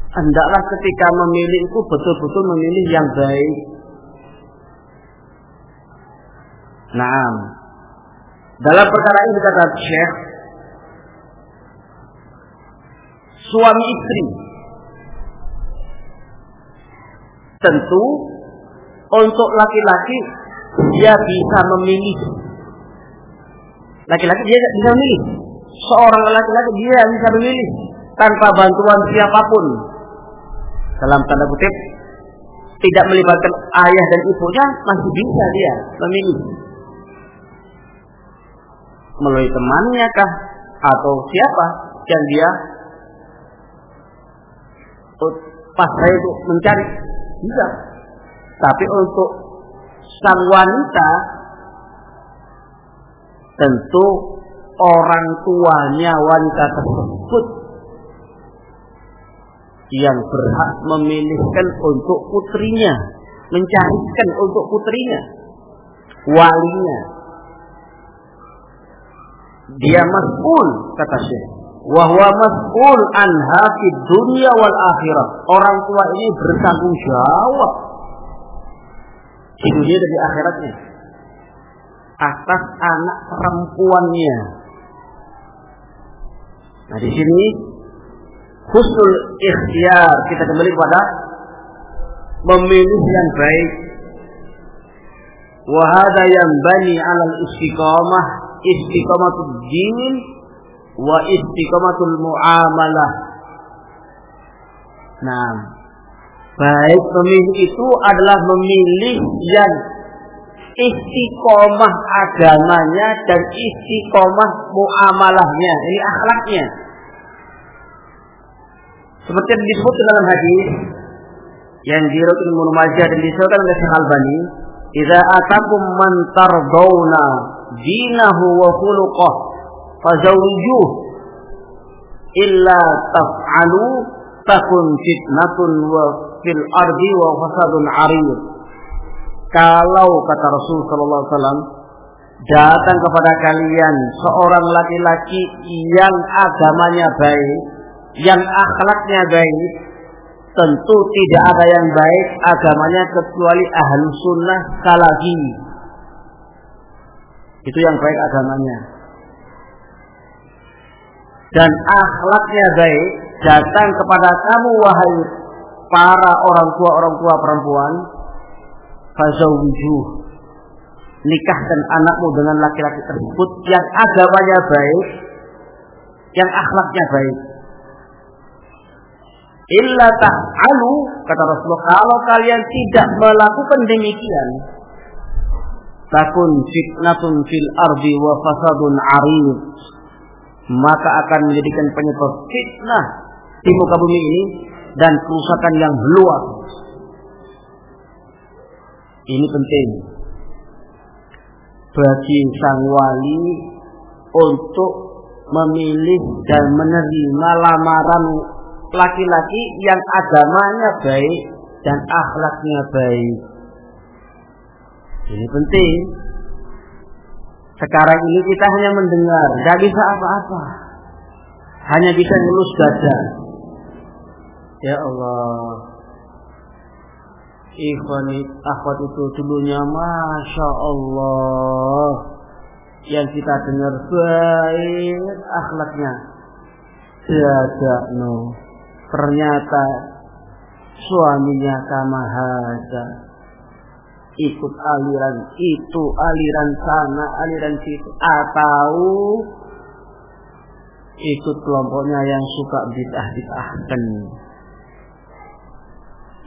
S1: hendaklah ketika memilih itu betul-betul memilih yang baik. Nah dalam perkara ini kata Syekh suami istri tentu untuk laki-laki dia bisa memilih laki-laki dia bisa memilih seorang laki-laki dia bisa memilih tanpa bantuan siapa pun. Dalam tanda kutip, tidak melibatkan ayah dan ibunya masih bisa dia memilih. Melalui temannya kah atau siapa yang dia pas saya itu mencari bisa. Tapi untuk sang wanita tentu orang tuanya wanita tersebut yang berhak memilihkan untuk putrinya, mencarikan untuk putrinya, walinya. Dia mas'ul, kata Syekh. Wahwa mas'ul an hafid dunia wal akhirat. Orang tua ini bertanggung jawab di dunia dan di akhiratnya atas anak perempuannya Nah di sini husnul ikhtiar kita kembali pada memilih yang baik. Wahada yang bani alal istiqamah istiqamatul din wa istiqamatul muamalah. Nah, Baik memilih itu adalah memilih yang istiqomah agamanya dan istiqomah muamalahnya. Ini akhlaknya. Seperti yang disebut dalam hadis yang diriwayatkan Ibnu Majah dan disebutkan oleh Syekh Albani, "Idza atakum man tardawna dinahu wa khuluquh fazawwijuh illa taf'alu takun fitnatun wa fil ardi wa fasadun arid." Kalau kata Rasul sallallahu alaihi wasallam datang kepada kalian seorang laki-laki yang agamanya baik, yang akhlaknya baik, tentu tidak ada yang baik agamanya kecuali ahlu sunnah salafi. Itu yang baik agamanya. Dan akhlaknya baik datang kepada kamu wahai para orang tua orang tua perempuan fazawwijuh. Nikahkan anakmu dengan laki-laki tersebut yang agamanya baik yang akhlaknya baik. Illa ta'alu kata Rasulullah kalau kalian tidak melakukan demikian takun fitnatun fil ardi wa fasadun arid maka akan menjadikan penyebab fitnah di muka bumi ini dan kerusakan yang luas ini penting bagi sang wali untuk memilih dan menerima lamaran laki-laki yang agamanya baik dan akhlaknya baik. Ini penting. Sekarang ini kita hanya mendengar, tidak bisa apa-apa. Hanya bisa ngelus dada. Ya Allah. Ikhwan akhwat itu dulunya Masya Allah. Yang kita dengar baik akhlaknya. Tiada no ternyata suaminya kama hada ikut aliran itu aliran sana aliran situ atau ikut kelompoknya yang suka bid'ah bid'ahkan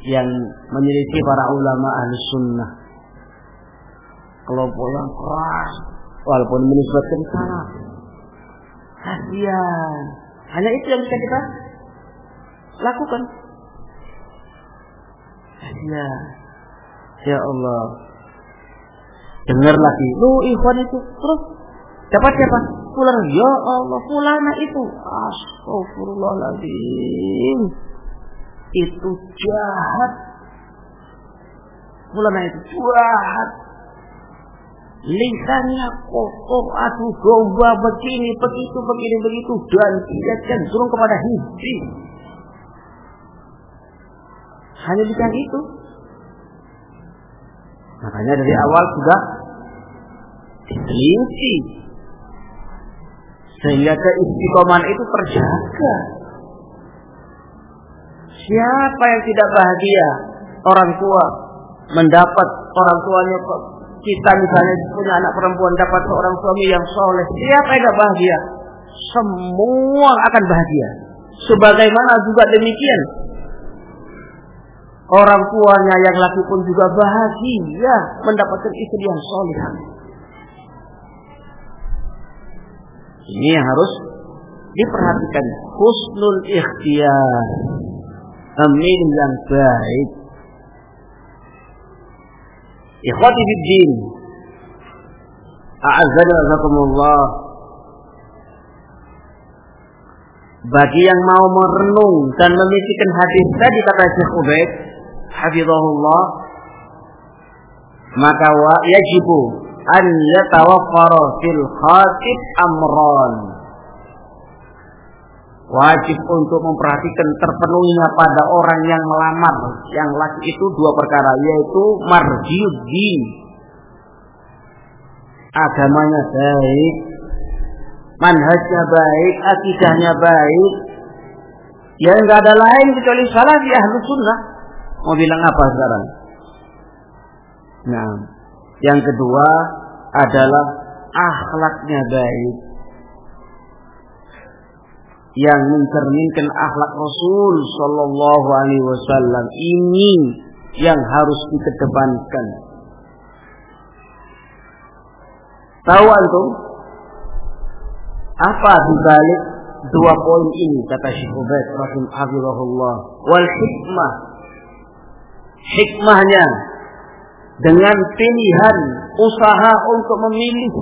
S1: yang menyelisih para ulama ahli sunnah kelompok yang keras walaupun menisbatkan salah kasihan hanya itu yang bisa kita Lakukan. Ya. Ya Allah. Dengar lagi. Lu ikhwan itu. Terus. Dapat siapa? Fulan. Ya Allah. Fulana itu. Astagfirullahaladzim. Itu jahat. Fulana itu jahat. Lisannya kotor, aduh domba begini, begitu, begini, begitu, dan dia cenderung kepada hiji. Hanya bisa itu. Makanya dari awal sudah diselinci. Sehingga keistiqoman itu terjaga. Siapa yang tidak bahagia? Orang tua mendapat orang tuanya kita misalnya punya anak perempuan dapat seorang suami yang soleh. Siapa yang tidak bahagia? Semua akan bahagia. Sebagaimana juga demikian Orang tuanya yang laki pun juga bahagia mendapatkan istri yang soleh. Ini harus diperhatikan. Husnul ikhtiar. Amin yang baik. Ikhwati fiddin. A'azzani. Bagi yang mau merenung dan memikirkan hadis tadi kata Syekh Ubaid, hafizahullah. Maka wa yajibu an yatawaffara fil khatib amran. Wajib untuk memperhatikan terpenuhinya pada orang yang melamar. Yang laki itu dua perkara yaitu marjiuddin agamanya baik manhajnya baik akidahnya baik. Yang enggak ada lain kecuali salah di ahlu sunnah Mau bilang apa sekarang? Nah, yang kedua adalah akhlaknya baik. yang mencerminkan akhlak Rasul Shallallahu Alaihi Wasallam ini yang harus dikedepankan. Tahu antum apa dibalik dua poin ini kata Syekh Ubaid rahimahullah wal hikmah hikmahnya. Dengan pilihan usaha untuk memilih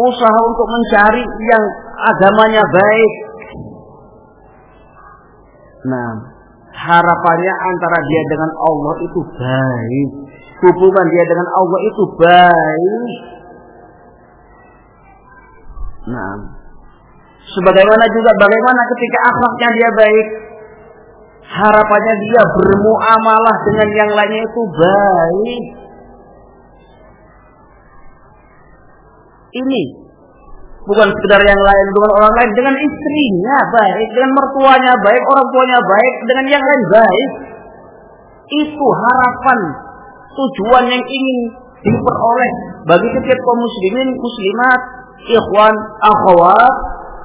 S1: usaha untuk mencari yang agamanya baik. Nah harapannya antara dia dengan Allah itu baik. Hubungan dia dengan Allah itu baik. Nah sebagaimana juga bagaimana ketika akhlaknya dia baik harapannya dia bermuamalah dengan yang lainnya itu baik. Ini bukan sekedar yang lain dengan orang lain, dengan istrinya baik, dengan mertuanya baik, orang tuanya baik, dengan yang lain baik. Itu harapan tujuan yang ingin diperoleh bagi setiap kaum muslimin, muslimat, ikhwan, akhwat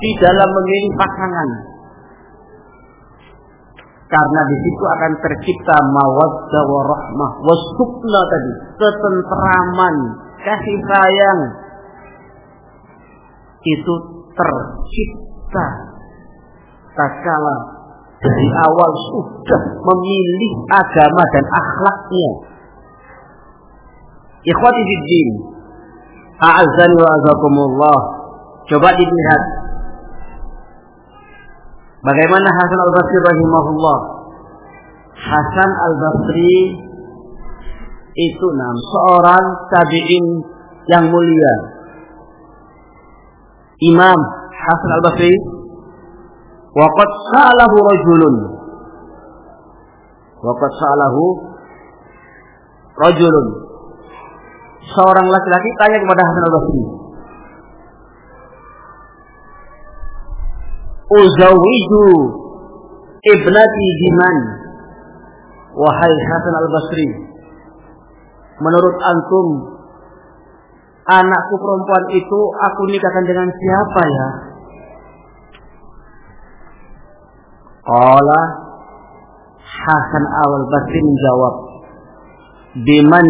S1: di dalam memilih pasangan karena di situ akan tercipta mawaddah wa rahmah wasukna tadi. Ketentraman kasih sayang. Itu tercipta. Tatkala dari awal sudah memilih agama dan akhlaknya. Ikhwati fiddin. A'azzani wa azakumullah coba dilihat Bagaimana Hasan al-Basri rahimahullah? Hasan al-Basri itu nam seorang tabi'in yang mulia. Imam Hasan al-Basri waqad sa'alahu rajulun waqad sa'alahu rajulun seorang laki-laki tanya kepada Hasan al-Basri uzawiju ibnati diman wahai Hasan al-Basri menurut antum anakku perempuan itu aku nikahkan dengan siapa ya? Qala Hasan al-Basri menjawab biman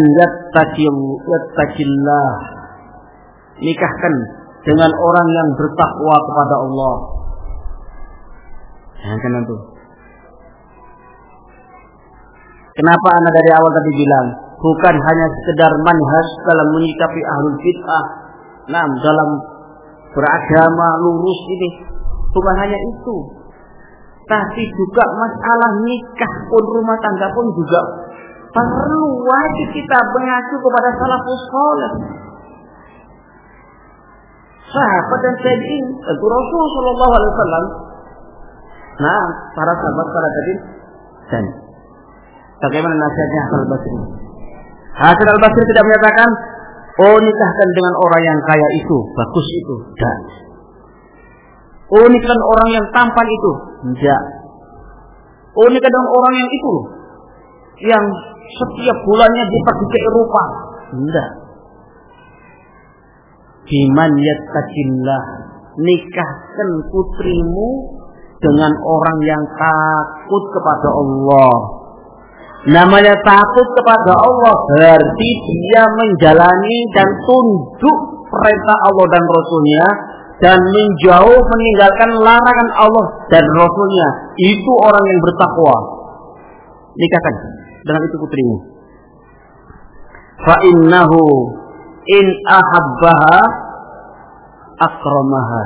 S1: yattaqillah nikahkan dengan orang yang bertakwa kepada Allah Itu. Kenapa anak dari awal tadi bilang bukan hanya sekedar manhaj dalam menyikapi ahlul fit'ah, nah dalam beragama lurus ini bukan hanya itu, tapi juga masalah nikah pun rumah tangga pun juga perlu wajib kita mengacu kepada salafus saleh. Sahabat dan tabi'in, itu Rasul Shallallahu Alaihi Wasallam Nah, para sahabat para tadi dan bagaimana nasihatnya Hasan al-Basri? Hasan al-Basri tidak menyatakan, oh nikahkan dengan orang yang kaya itu, bagus itu, dan oh nikahkan orang yang tampan itu, tidak. Oh nikahkan dengan orang yang itu, yang setiap bulannya dia pergi ke Eropa, tidak. Biman yattaqillah nikahkan putrimu dengan orang yang takut kepada Allah. Namanya takut kepada Allah berarti dia menjalani dan tunduk perintah Allah dan Rasulnya dan menjauh meninggalkan larangan Allah dan Rasulnya. Itu orang yang bertakwa. Nikahkan dengan itu putrimu. Fa innahu in ahabbaha akramaha.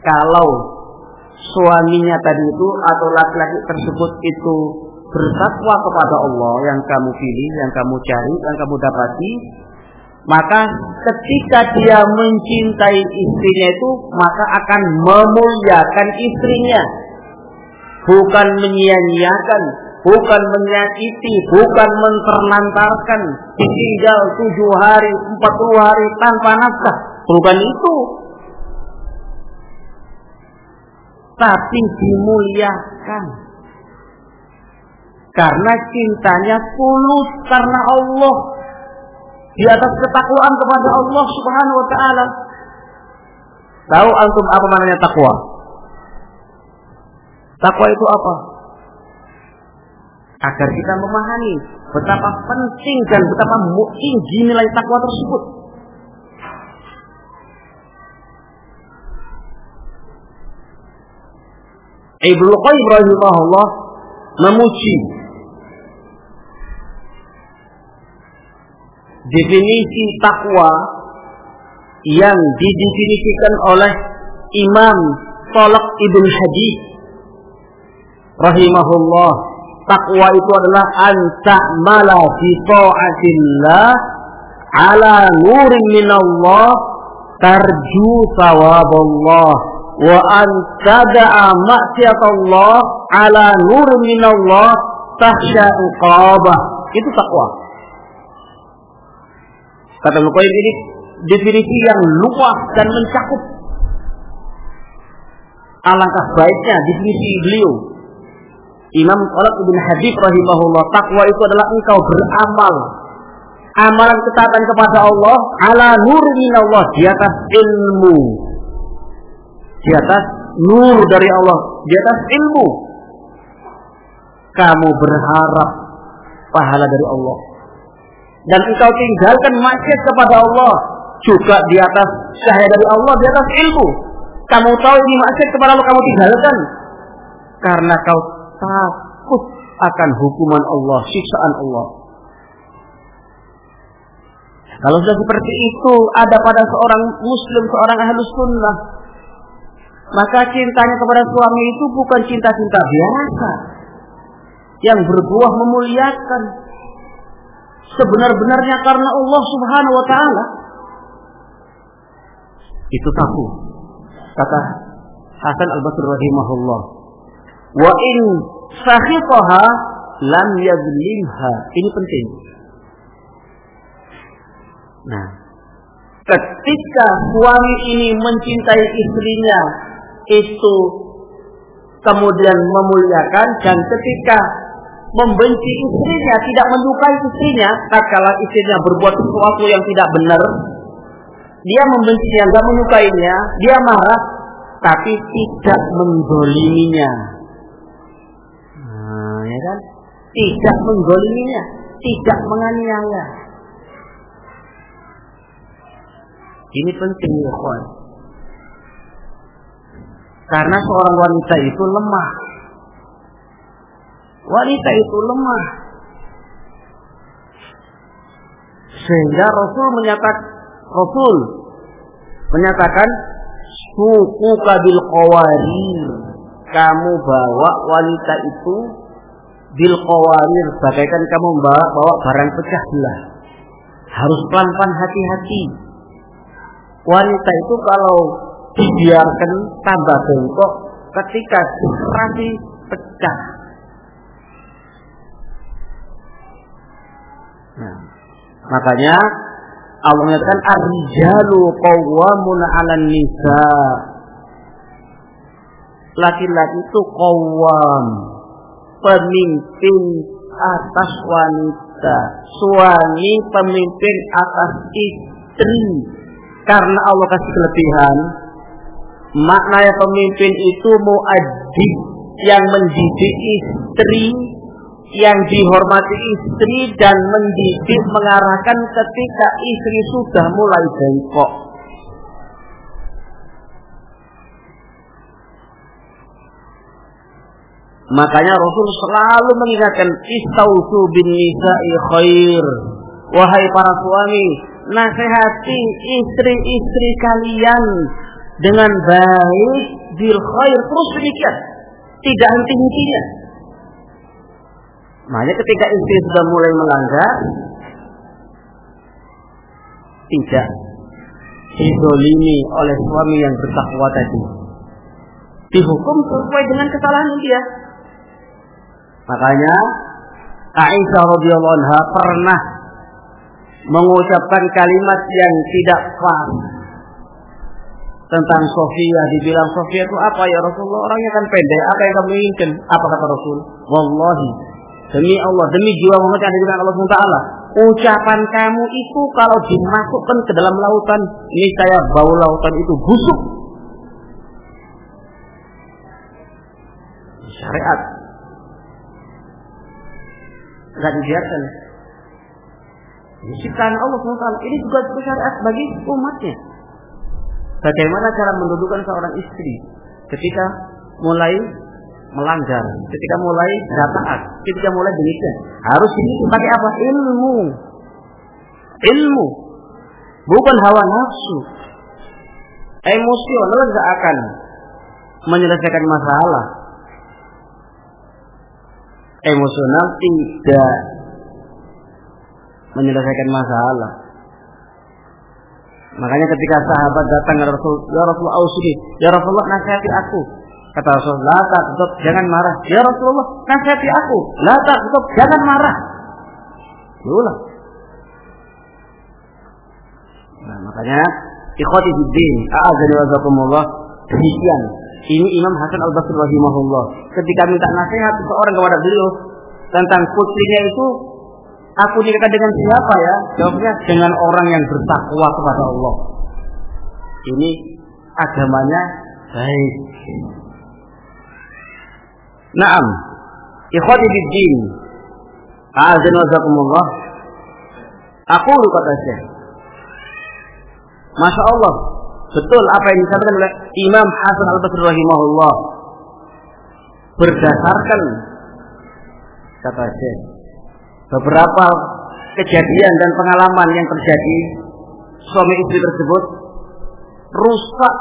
S1: Kalau suaminya tadi itu atau laki-laki tersebut itu bertakwa kepada Allah yang kamu pilih, yang kamu cari, yang kamu dapati, maka ketika dia mencintai istrinya itu maka akan memuliakan istrinya. Bukan menyia-nyiakan bukan menyakiti bukan menterlantarkan tinggal tujuh hari empat puluh hari tanpa nafkah. Bukan itu tapi dimuliakan. Karena cintanya tulus karena Allah di atas ketakwaan kepada Allah Subhanahu wa taala. Tahu antum apa maknanya takwa? Takwa itu apa? Agar kita memahami betapa penting dan betapa tinggi nilai takwa tersebut. Ibnu Qayyim rahimahullah memuji definisi takwa yang didefinisikan oleh Imam Tolak Ibn Hadid rahimahullah takwa itu adalah anta mala fi ta'atillah ala nurin minallah tarju sawaballah wa antada'a maksiatallah ala nurin minallah tahsya uqabah itu takwa. Kata Muqayyim ini definisi yang luas dan mencakup. Alangkah baiknya definisi beliau. Imam Khalid bin Habib rahimahullah takwa itu adalah engkau beramal. Amalan ketaatan kepada Allah ala nur Allah di atas ilmu di atas nur dari Allah. Di atas ilmu. Kamu berharap pahala dari Allah. Dan engkau tinggalkan maksiat kepada Allah. Juga di atas cahaya dari Allah di atas ilmu. Kamu tahu ini maksiat kepada Allah kamu tinggalkan. Karena kau takut akan hukuman Allah, siksaan Allah. Kalau sudah seperti itu ada pada seorang muslim, seorang ahlus sunnah, maka cintanya kepada suami itu bukan cinta-cinta biasa yang berbuah memuliakan sebenar-benarnya karena Allah Subhanahu wa taala. Itu tahu kata Hasan Al-Basri rahimahullah. Wa in sakhitaha lam yadlimha. Ini penting. Nah, ketika suami ini mencintai istrinya itu kemudian memuliakan dan ketika membenci istrinya tidak menyukai istrinya tatkala istrinya berbuat sesuatu yang tidak benar dia membencinya nggak menyukainya dia marah tapi tidak mendoliminya nah, ya kan? Tidak menggoliminya tidak menganiaya. Ini penting ya karena seorang wanita itu lemah. Wanita itu lemah. Sehingga Rasul menyatakan Rasul menyatakan suku kabil qawarir. Kamu bawa wanita itu bil qawarir. Bagaikan kamu bawa bawa barang pecah belah. Harus pelan-pelan hati-hati. Wanita itu kalau dibiarkan tambah bengkok ketika diserasi pecah nah, makanya Allah mengatakan ar-rijalu qawwamun 'alan nisa. Laki-laki itu qawwam, pemimpin atas wanita, suami pemimpin atas istri. Karena Allah kasih kelebihan, maknanya pemimpin itu muadzib yang mendidik istri yang dihormati istri dan mendidik mengarahkan ketika istri sudah mulai bengkok. Makanya Rasul selalu mengingatkan istausu bin nisa'i khair. Wahai para suami, nasihati istri-istri kalian dengan baik bil khair terus demikian. Tidak henti-hentinya. Makanya ketika istri sudah mulai melanggar, tidak didolimi oleh suami yang bertakwa tadi. Dihukum sesuai dengan kesalahan dia. Makanya Aisyah radhiyallahu anha pernah mengucapkan kalimat yang tidak pas tentang Sofia dibilang Sofia itu apa ya Rasulullah? Orangnya kan pendek. Apa yang kamu inginkan? Apa kata Rasul? Wallahi demi Allah demi jiwa Muhammad yang ada di Allah SWT ucapan kamu itu kalau dimasukkan ke dalam lautan ini saya bau lautan itu busuk. Syariat. Nggak dibiarkan. Ciptaan Allah SWT ini juga syariat bagi umatnya. Bagaimana cara mendudukkan seorang istri ketika mulai melanggar, ketika mulai taat, ketika mulai demikian. Harus ini pakai apa? Ilmu. Ilmu. Bukan hawa nafsu. Emosional tidak akan menyelesaikan masalah. Emosional tidak menyelesaikan masalah. Makanya ketika sahabat datang ke Rasul, ya Rasul Ausri, ya Rasulullah nasihati aku. Kata Rasul, la takut, jangan marah. Ya Rasulullah, nasihati aku. La takut, jangan marah. Diulang. Nah, makanya ikhwati fiddin, a'azani wa zakumullah, demikian. Ini Imam Hasan Al-Basri rahimahullah. Ketika minta nasihat seseorang kepada beliau tentang putrinya itu Aku nikahkan dengan siapa ya? Jawabnya dengan orang yang bertakwa kepada Allah. Ini agamanya baik. Naam. Ikhwati bid-din. A'azan wa zakumullah. Aku kata saya. Masya Allah. Betul apa yang disampaikan oleh Imam Hasan al-Basri rahimahullah. Berdasarkan kata saya beberapa kejadian dan pengalaman yang terjadi suami istri tersebut rusak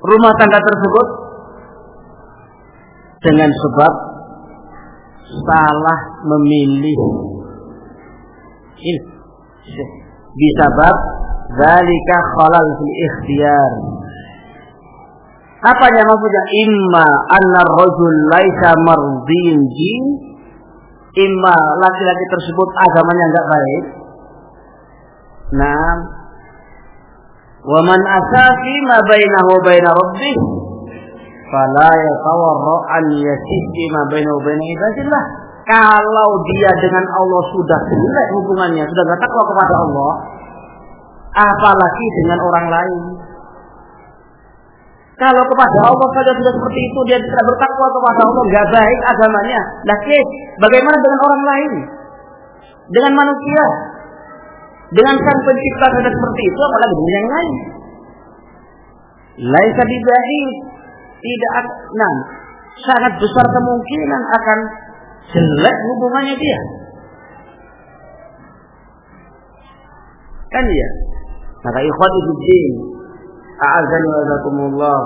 S1: rumah tangga tersebut dengan sebab salah memilih. Ini bisa bab zalika khalal fil ikhtiyar. Apa yang maksudnya? Imma anna rajul laisa mardin imma laki-laki tersebut agamanya enggak baik. Nah, wa man asafi ma bainahu wa bain rabbih fala yatawarra an yasifi ma bainahu wa ibadillah. Kalau dia dengan Allah sudah jelek hubungannya, sudah enggak takwa kepada Allah, apalagi dengan orang lain. Kalau kepada Allah saja sudah seperti itu, dia tidak bertakwa kepada Allah, nggak baik agamanya. Nah, bagaimana dengan orang lain? Dengan manusia? Dengan sang pencipta saja seperti itu, apalagi dengan yang lain? Laisa bibahi tidak nah, sangat besar kemungkinan akan jelek hubungannya dia. Kan ya? Maka ikhwati fiddin, A'azani wa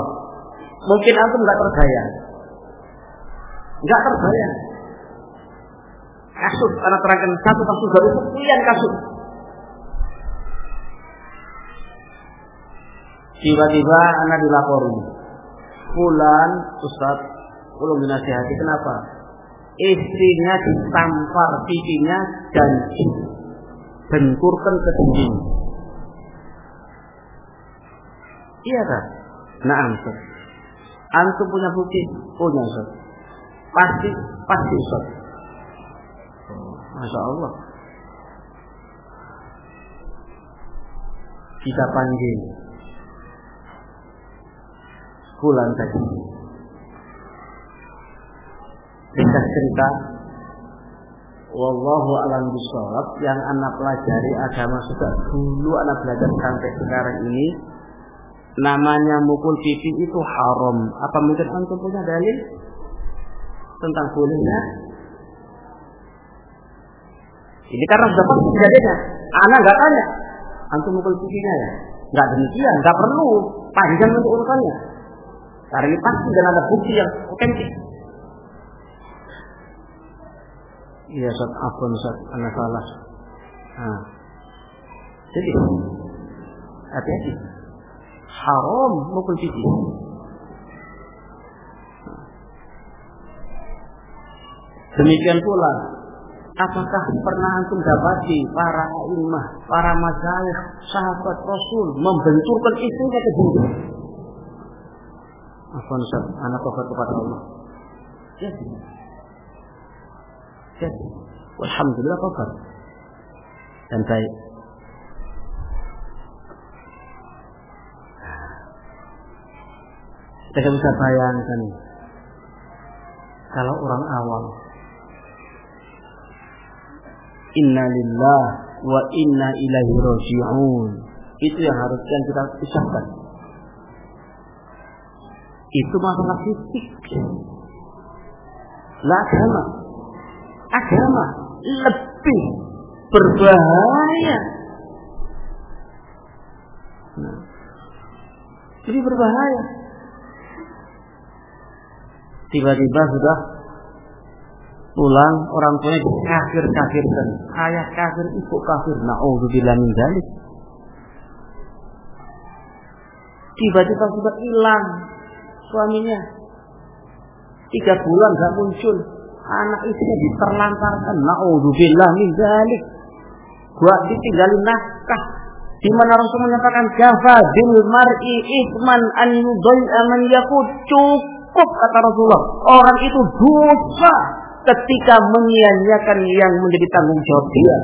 S1: Mungkin antum nggak terbayang. Nggak terbayang. Kasus, anak terangkan satu kasus baru sekian kasus. Tiba-tiba anak dilapori. Fulan, Ustaz, belum dinasihati. Kenapa? Istrinya ditampar pipinya dan benturkan ke dinding Iya kan? Nah, Ustaz. Antum punya bukti? Punya, Ustaz. Pasti, pasti, Ustaz. Masya Allah. Kita panggil bulan tadi. Kita cerita Wallahu alam bisawab yang anak pelajari agama sudah dulu anak belajar sampai sekarang ini namanya mukul pipi itu haram. Apa mungkin antum punya dalil tentang bolehnya? Ini karena sudah pasti kejadiannya. Anak nggak tanya, antum mukul pipinya ya? Nggak demikian, nggak perlu panjang untuk urusannya. Karena ini pasti dan ada bukti yang otentik. Iya, Ustaz, apa Ustaz, anak salah. Nah. Jadi, hati-hati haram mukul pipi. Demikian pula, apakah pernah antum dapati para imam, para masyayikh, sahabat Rasul membenturkan istrinya ke bumi? Apa Ustaz, anak tobat kepada Allah? Jadi, jadi, Alhamdulillah tobat dan baik. Kita bisa bayangkan kalau orang awam. Inna lillah wa inna ilaihi raji'un. Itu yang harus kita pisahkan. Itu masalah fisik. Lah agama. Agama lebih berbahaya. Nah, berbahaya. Tiba-tiba sudah pulang orang tuanya kafir kafirkan ayah kafir ibu kafir. Naudzubillah min dzalik tiba-tiba sudah hilang suaminya. Tiga bulan gak muncul. Anak istrinya diterlantarkan. Naudzubillah min dzalik gua ditinggalin nafkah. Di mana Rasul menyatakan kafa bil mar'i isman an yudai'a man yakut. Cukup kata Rasulullah orang itu dosa ketika menyia-nyiakan yang menjadi tanggung jawab dia.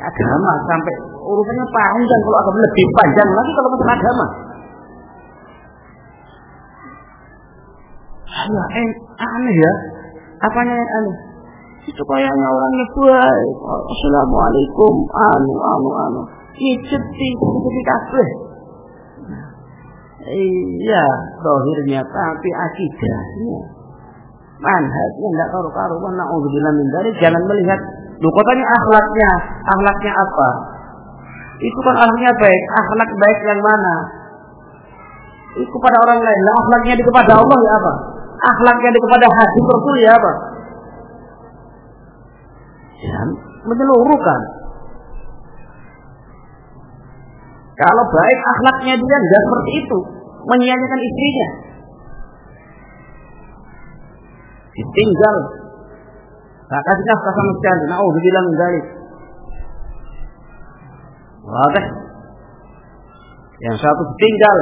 S1: Agama sampai urusannya panjang kalau agama lebih panjang lagi kalau masalah agama. Ya, eh, aneh ya. Apanya yang aneh? Itu kayaknya orangnya baik. Assalamualaikum, anu, anu, anu. Ijet di, di kafe. Iya, dohirnya tapi akidahnya. Manhajnya enggak karu-karuan. Na'udzubillah min dari jangan melihat Lu katanya akhlaknya, akhlaknya apa? Itu kan akhlaknya baik, akhlak baik yang mana? Itu kepada orang lain. Nah, akhlaknya di kepada Allah ya apa? Akhlaknya di kepada hadis Rasul ya apa? Ya, menyeluruhkan. Kalau baik akhlaknya dia tidak seperti itu, menyanyikan istrinya. Ditinggal. Tak kasih nafkah sama sekali. Nah, oh, bilang dari. Wadah. Yang satu tinggal.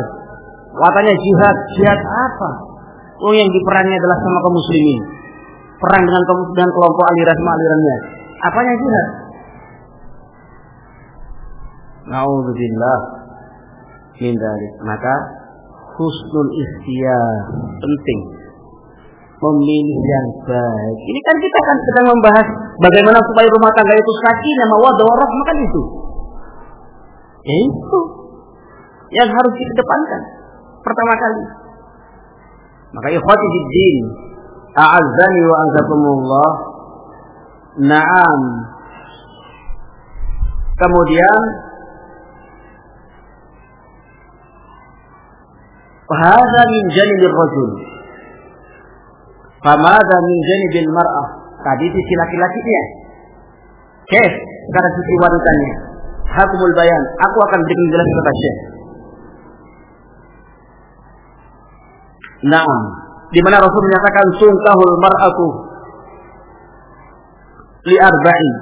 S1: Watanya jihad. Jihad apa? Oh yang diperangi adalah sama kaum muslimin. Perang dengan dengan kelompok aliran-alirannya. Apanya jihad? Nauzubillah min dzalik. Maka husnul ikhtiyar penting. Memilih yang baik. Ini kan kita kan sedang membahas bagaimana supaya rumah tangga itu sakinah, mawaddah, warahmah kan itu. Ya itu yang harus dikedepankan pertama kali. Maka ikhwati din, a'azzani wa. Naam. Kemudian Fahadha min janibil rajul. Famadha min janibil mar'ah. Tadi di sisi laki-lakinya. Syekh, sekarang sisi wanitanya. Hakumul bayan. Aku akan berikan jelas kepada Syekh. Naam. Di mana Rasul menyatakan sungkahul mar'atu li arba'in.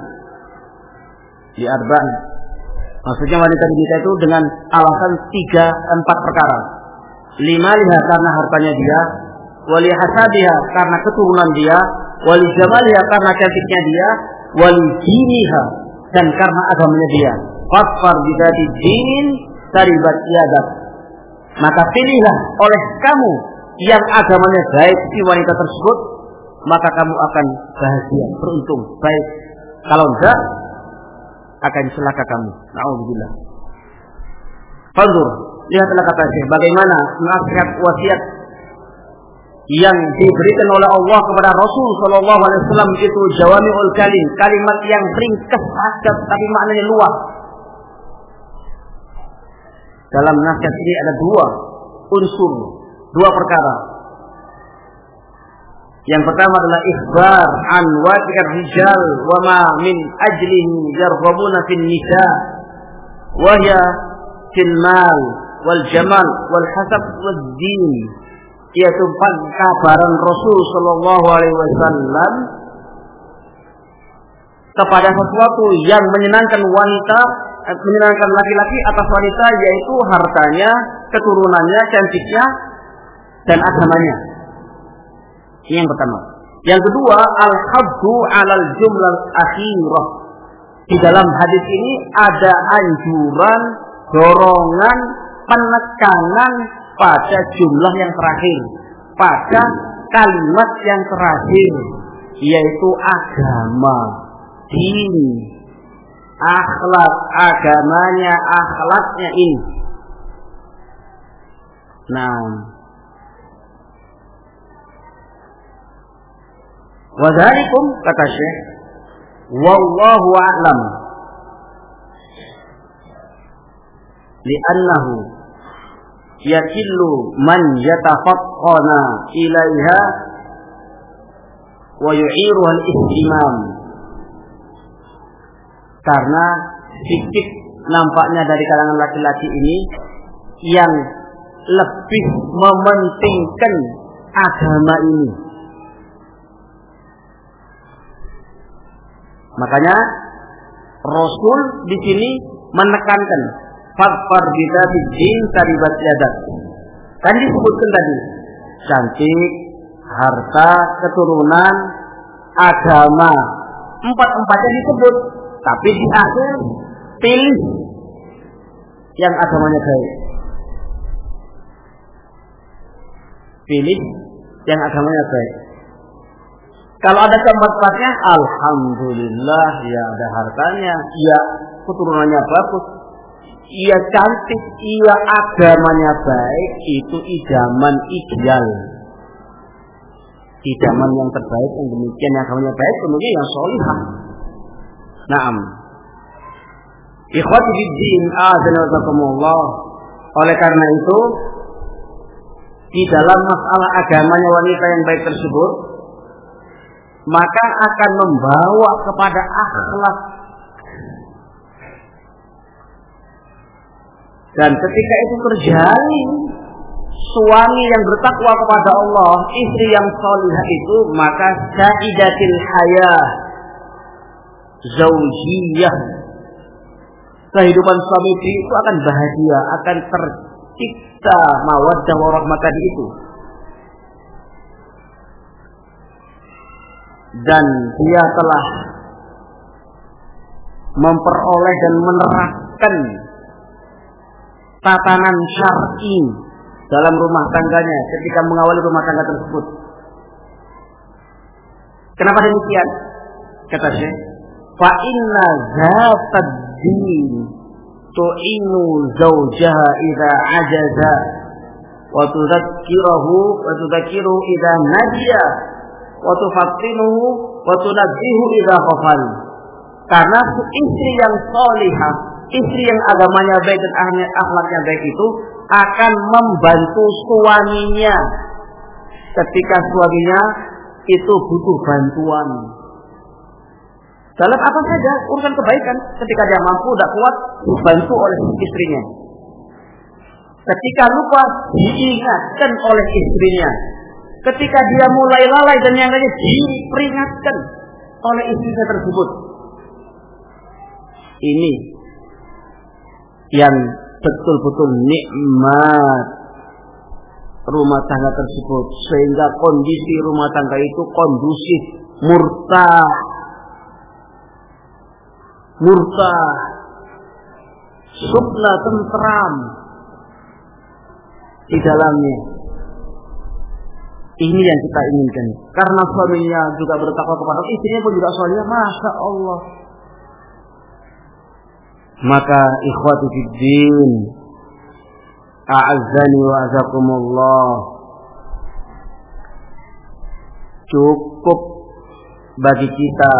S1: Li arba'in. Maksudnya wanita kita itu dengan alasan tiga empat perkara lima lihat karena hartanya dia, wali hasabiha karena keturunan dia, wali jamaliha karena cantiknya dia, wali diniha dan karena agamanya dia. Fasfar bidati dinin taribat yadak. Maka pilihlah oleh kamu yang agamanya baik si wanita tersebut, maka kamu akan bahagia, beruntung, baik. Kalau enggak, akan celaka kamu. Nauzubillah. Fanzur, Lihatlah kata Syekh bagaimana nasihat wasiat yang diberikan oleh Allah kepada Rasul Shallallahu Alaihi Wasallam itu jawamiul kalim, kalimat yang ringkas padat tapi maknanya luas. Dalam nasihat ini ada dua unsur, dua perkara. Yang pertama adalah ikhbar an waqi'ar rijal wa ma min ajlihi yarghabuna fin nisa wa hiya fil mal wal jamal wal hasab wal din yaitu kabaran Rasul Shallallahu Alaihi Wasallam kepada sesuatu yang menyenangkan wanita, eh, menyenangkan laki-laki atas wanita yaitu hartanya, keturunannya, cantiknya, dan agamanya. Ini yang pertama. Yang kedua, al-habdu alal jumlah akhirah. Di dalam hadis ini ada anjuran, dorongan penekanan pada jumlah yang terakhir. pada kalimat yang terakhir yaitu agama, din, akhlak, agamanya, akhlaknya ini. Nah, Wadhalikum kata Syekh Wallahu a'lam Li'annahu Yakillu man yatafaqqana ilaiha Wa yu'iruha al-istimam Karena sedikit nampaknya dari kalangan laki-laki ini Yang lebih mementingkan agama ini. Makanya Rasul di sini menekankan fakfar kita din taribat yadak. Kan disebutkan tadi cantik, harta, keturunan, agama. Empat-empatnya disebut. Tapi di akhir pilih yang agamanya baik. Pilih yang agamanya baik. Kalau ada keempat-empatnya, alhamdulillah ya ada hartanya, ya keturunannya bagus, ia cantik, ia agamanya baik, itu idaman ideal. Idaman yang terbaik, yang demikian yang agamanya baik, kemudian yang solihah. Naam. Ikhwati biddin, azanazakumullah. Oleh karena itu, di dalam masalah agamanya wanita yang baik tersebut, maka akan membawa kepada akhlak dan ketika itu terjadi suami yang bertakwa kepada Allah, istri yang solihah itu, maka saidatil hayah zaujiyah kehidupan suami istri itu akan bahagia, akan tercipta mawaddah warahmah tadi itu. dan dia telah memperoleh dan menerapkan tatanan syar'i dalam rumah tangganya ketika mengawali rumah tangga tersebut. Kenapa demikian? Kata Syekh, fa inna zatad din tu'inu zawjaha idza ajaza wa tudzakkirahu wa tudzakiruhu idza nadiya wa tufattinuhu wa tunabbihu idza khafal. Karena istri yang solihah, istri yang agamanya baik dan akhlaknya baik itu akan membantu suaminya ketika suaminya itu butuh bantuan. Dalam apa saja urusan kebaikan, ketika dia mampu tidak kuat dibantu oleh istrinya. Ketika lupa diingatkan oleh istrinya ketika dia mulai lalai dan yang lainnya diperingatkan oleh istrinya tersebut. Ini yang betul-betul nikmat rumah tangga tersebut sehingga kondisi rumah tangga itu kondusif, murta, murta, subna tentram di dalamnya. Ini yang kita inginkan. Karena suaminya juga bertakwa kepada istrinya pun juga suaminya, masya Allah. Maka ikhwati fiddin, a'azzani wa azakumullah. Cukup bagi kita.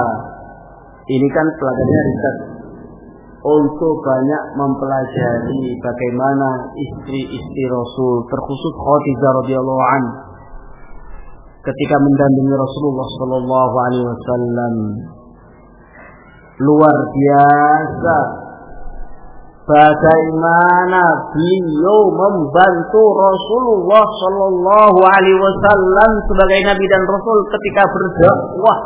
S1: Ini kan pelajarannya riset untuk banyak mempelajari bagaimana istri-istri Rasul terkhusus Khadijah radhiyallahu anha ketika mendampingi Rasulullah Shallallahu Alaihi Wasallam luar biasa bagaimana beliau membantu Rasulullah Shallallahu Alaihi Wasallam sebagai Nabi dan Rasul ketika berdakwah?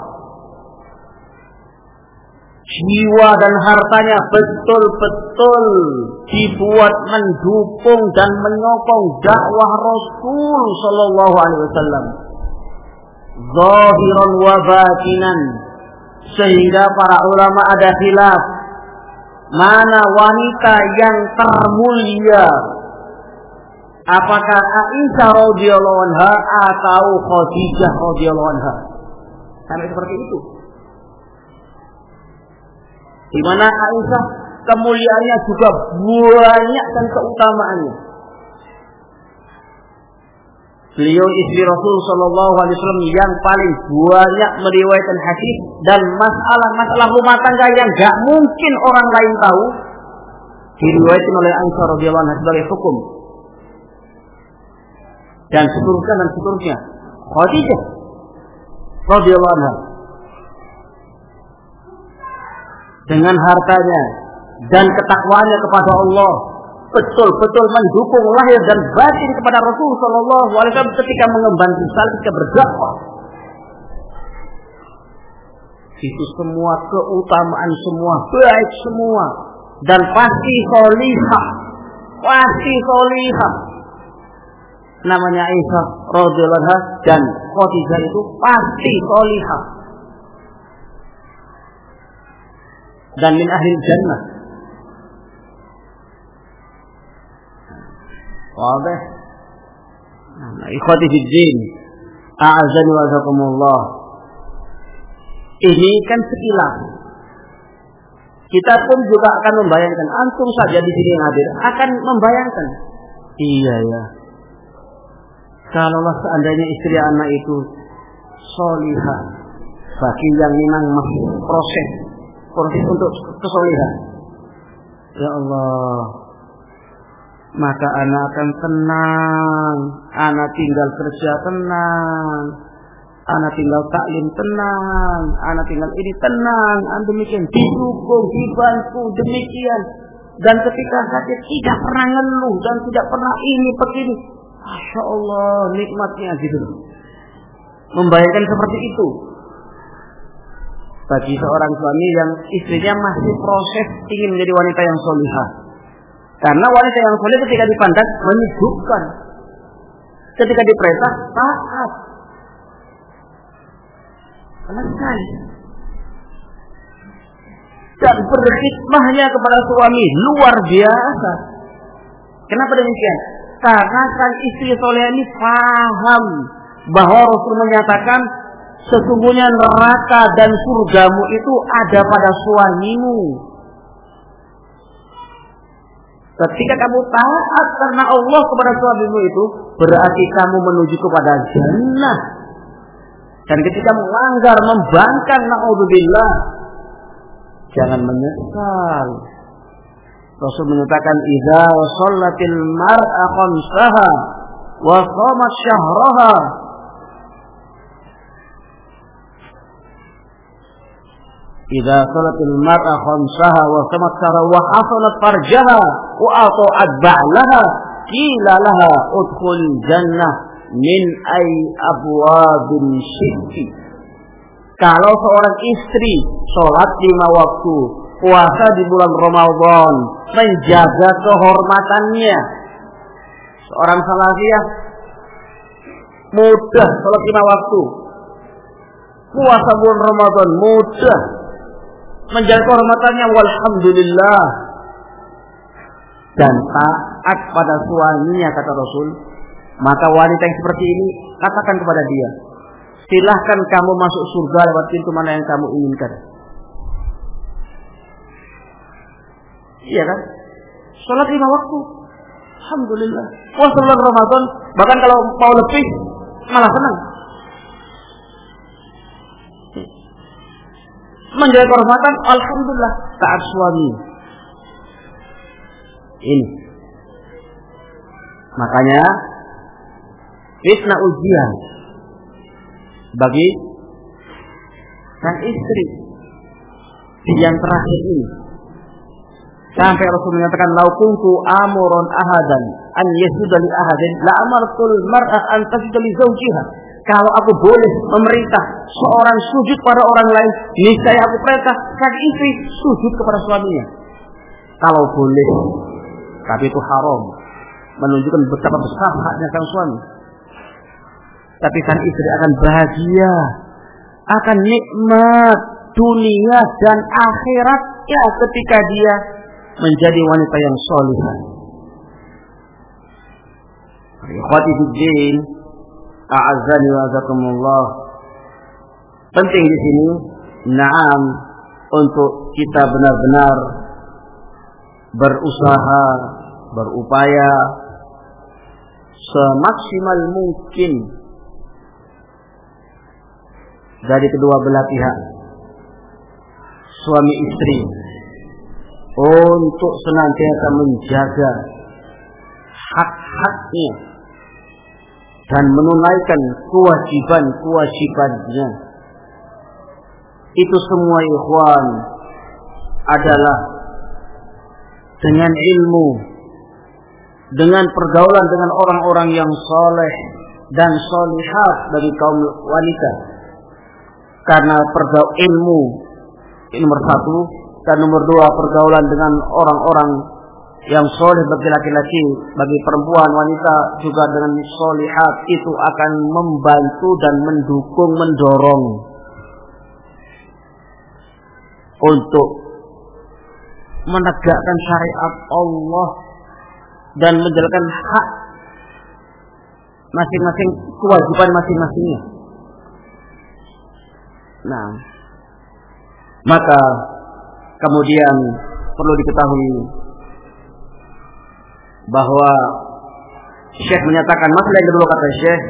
S1: Jiwa dan hartanya betul-betul dibuat mendukung dan menyokong dakwah Rasul Shallallahu Alaihi Wasallam. Zahiran wa batinan. Sehingga para ulama ada khilaf mana wanita yang termulia Apakah Aisyah radhiyallahu anha atau Khadijah radhiyallahu anha? Sampai seperti itu. Di mana Aisyah kemuliaannya juga banyak dan keutamaannya. Beliau istri Rasul Shallallahu Alaihi Wasallam yang paling banyak meriwayatkan hadis dan masalah-masalah rumah tangga yang gak mungkin orang lain tahu diriwayatkan oleh Aisyah radhiyallahu anha sebagai hukum dan seterusnya dan seterusnya. Khadijah radhiyallahu anha dengan hartanya dan ketakwaannya kepada Allah betul-betul mendukung lahir dan batin kepada Rasul Shallallahu Alaihi Wasallam ketika mengemban risal ketika berdakwah. Itu semua keutamaan semua baik semua dan pasti solihah, pasti solihah. Namanya Aisyah radhiyallahu dan Khadijah itu pasti solihah. Dan min ahli jannah Nah, ikhwati fi din. A'azani wa zakumullah. Ini kan sekilas. Kita pun juga akan membayangkan. Antum saja di sini yang hadir akan membayangkan. Iya ya. Kalaulah seandainya istri anak itu solihah. Bagi yang memang masih proses. Proses untuk kesolihan. Ya Allah maka anak akan tenang, anak tinggal kerja tenang, anak tinggal taklim tenang, anak tinggal ini tenang, an demikian didukung, dibantu demikian. Dan ketika sakit tidak pernah ngeluh dan tidak pernah ini begini. Masya Allah nikmatnya gitu. Membayangkan seperti itu. Bagi seorang suami yang istrinya masih proses ingin menjadi wanita yang solihah karena wanita yang soleh ketika dipandang menyejukkan. Ketika diperintah taat. Selesai. Dan berkhidmahnya kepada suami luar biasa. Kenapa demikian? Karena sang istri soleh ini paham bahwa Rasul menyatakan sesungguhnya neraka dan surgamu itu ada pada suamimu. Ketika kamu taat karena Allah kepada suamimu itu, berarti kamu menuju kepada jannah. Dan ketika melanggar, membangkang, na'udzubillah, jangan menyesal. Rasul menyatakan, "Idza shallatil mar'a khamsaha wa shamat syahraha إذا صلت المرأة خمسها وتمتر وحصلت فرجها وأطاعت بعلها قيل لها ادخل الجنة min ay abwabin syirki. Kalau seorang istri sholat lima waktu, puasa di bulan Ramadan, menjaga kehormatannya. Seorang salafiyah mudah sholat lima waktu, puasa bulan Ramadan mudah, menjaga kehormatannya walhamdulillah. Dan taat pada suaminya kata Rasul. Maka wanita yang seperti ini katakan kepada dia silahkan kamu masuk surga lewat pintu mana yang kamu inginkan. Iya kan? Sholat lima waktu. Alhamdulillah. Puasa Ramadan bahkan kalau mau lebih malah senang menjaga kehormatan, alhamdulillah taat suami. Ini. Makanya fitnah ujian bagi sang istri yang terakhir ini. Sampai Rasul menyatakan laukunku amuron ahadan an yasuda li ahadin la amartul mar'a an tasjuda li zawjiha kalau aku boleh memerintah seorang sujud pada orang lain, niscaya aku perintah sang istri sujud kepada suaminya. Kalau boleh, tapi itu haram. Menunjukkan betapa besar haknya sang suami. Tapi sang istri akan bahagia, akan nikmat dunia dan akhirat ya ketika dia menjadi wanita yang solihah. Ikhwati a'azzani wa azakumullah. Penting di sini, naam untuk kita benar-benar berusaha, berupaya semaksimal mungkin dari kedua belah pihak suami istri untuk senantiasa menjaga hak-haknya dan menunaikan kewajiban-kewajibannya. Itu semua ikhwan adalah dengan ilmu, dengan pergaulan dengan orang-orang yang soleh dan solihat dari kaum wanita. Karena pergaul ilmu ini nomor satu dan nomor dua pergaulan dengan orang-orang yang soleh bagi laki-laki, bagi perempuan, wanita juga dengan solihat itu akan membantu dan mendukung, mendorong untuk menegakkan syariat Allah dan menjalankan hak masing-masing kewajiban masing-masingnya. Nah, maka kemudian perlu diketahui bahwa Syekh menyatakan masalah yang kedua kata Syekh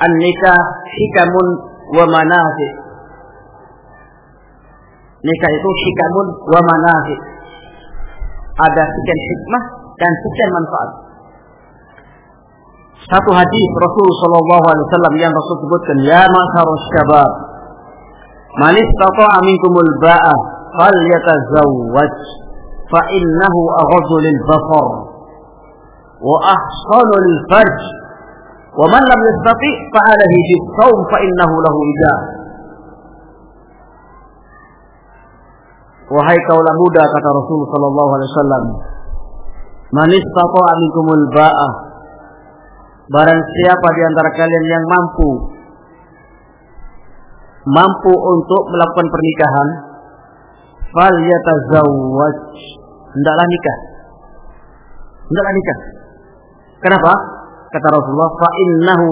S1: an-nikah hikamun wa manafi. Nikah itu hikamun wa manafi. Ada sekian hikmah dan sekian manfaat. Satu hadis Rasul sallallahu alaihi wasallam yang Rasul sebutkan ya masyarus syabab man istata'a minkumul ba'a falyatazawwaj fa innahu aghaddu lil basar وأحصن للفرج ومن لم يستطع فعليه بالصوم فإنه له وجاء Wahai kaulah muda kata Rasul sallallahu alaihi wasallam Man istata'a minkumul ba'ah Barang siapa di antara kalian yang mampu mampu untuk melakukan pernikahan fal yatazawwaj hendaklah nikah hendaklah nikah Kenapa? Kata Rasulullah, fa innahu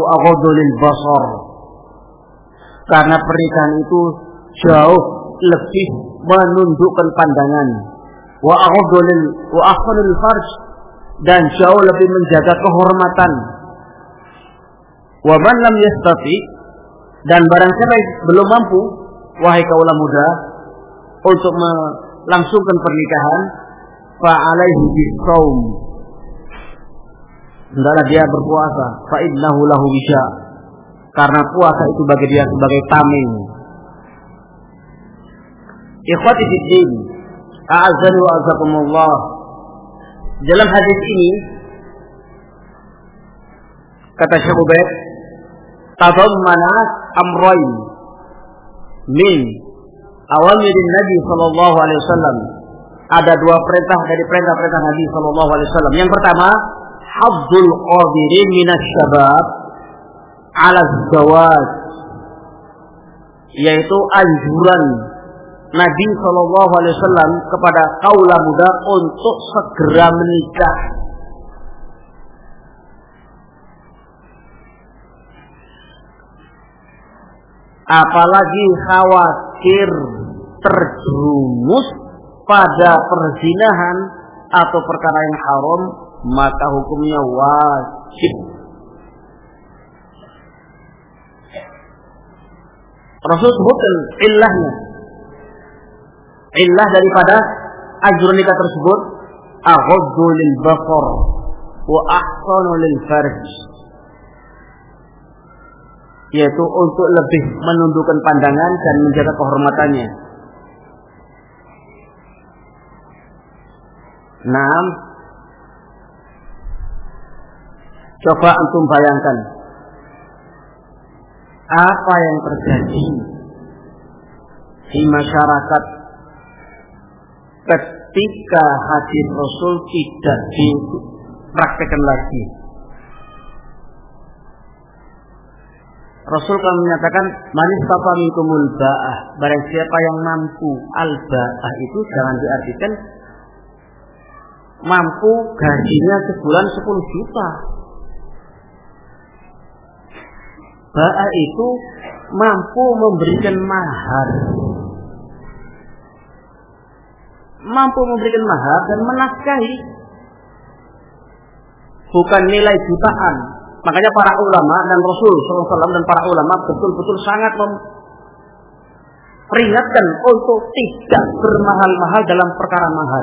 S1: basar. Karena pernikahan itu jauh lebih menundukkan pandangan. Wa aghaddu lil wa ahsanu lil farj dan jauh lebih menjaga kehormatan. Wa man lam yastati dan barang siapa belum mampu wahai kaula muda untuk melangsungkan pernikahan fa alaihi bisawm hendaklah dia berpuasa. Fa innahu lahu wisya. Karena puasa itu bagi dia sebagai tameng. Ikhwati fiddin a'azzani wa azakumullah dalam hadis ini kata Syekh Ubaid tadammana amrayn min awamirin Nabi sallallahu alaihi wasallam. Ada dua perintah dari perintah-perintah Nabi sallallahu alaihi wasallam. Yang pertama haddul qadirin minas syabab ala zawaj yaitu anjuran Nabi Shallallahu Alaihi Wasallam kepada kaula muda untuk segera menikah. Apalagi khawatir terjerumus pada perzinahan atau perkara yang haram maka hukumnya wajib. Rasul sebutkan illahnya. Illah daripada ajrun nikah tersebut aghaddu lil wa ahsanu lil farj. Yaitu untuk lebih menundukkan pandangan dan menjaga kehormatannya. Nah, Coba antum bayangkan apa yang terjadi di masyarakat ketika hadis Rasul tidak dipraktekkan lagi. Rasul kan menyatakan manis papa minkumul ba'ah. Barang siapa yang mampu al ba'ah itu jangan diartikan mampu gajinya sebulan 10 juta. Ba'a itu mampu memberikan mahar. Mampu memberikan mahar dan menafkahi. Bukan nilai jutaan. Makanya para ulama dan Rasul SAW dan para ulama betul-betul sangat memperingatkan untuk tidak bermahal-mahal dalam perkara mahar.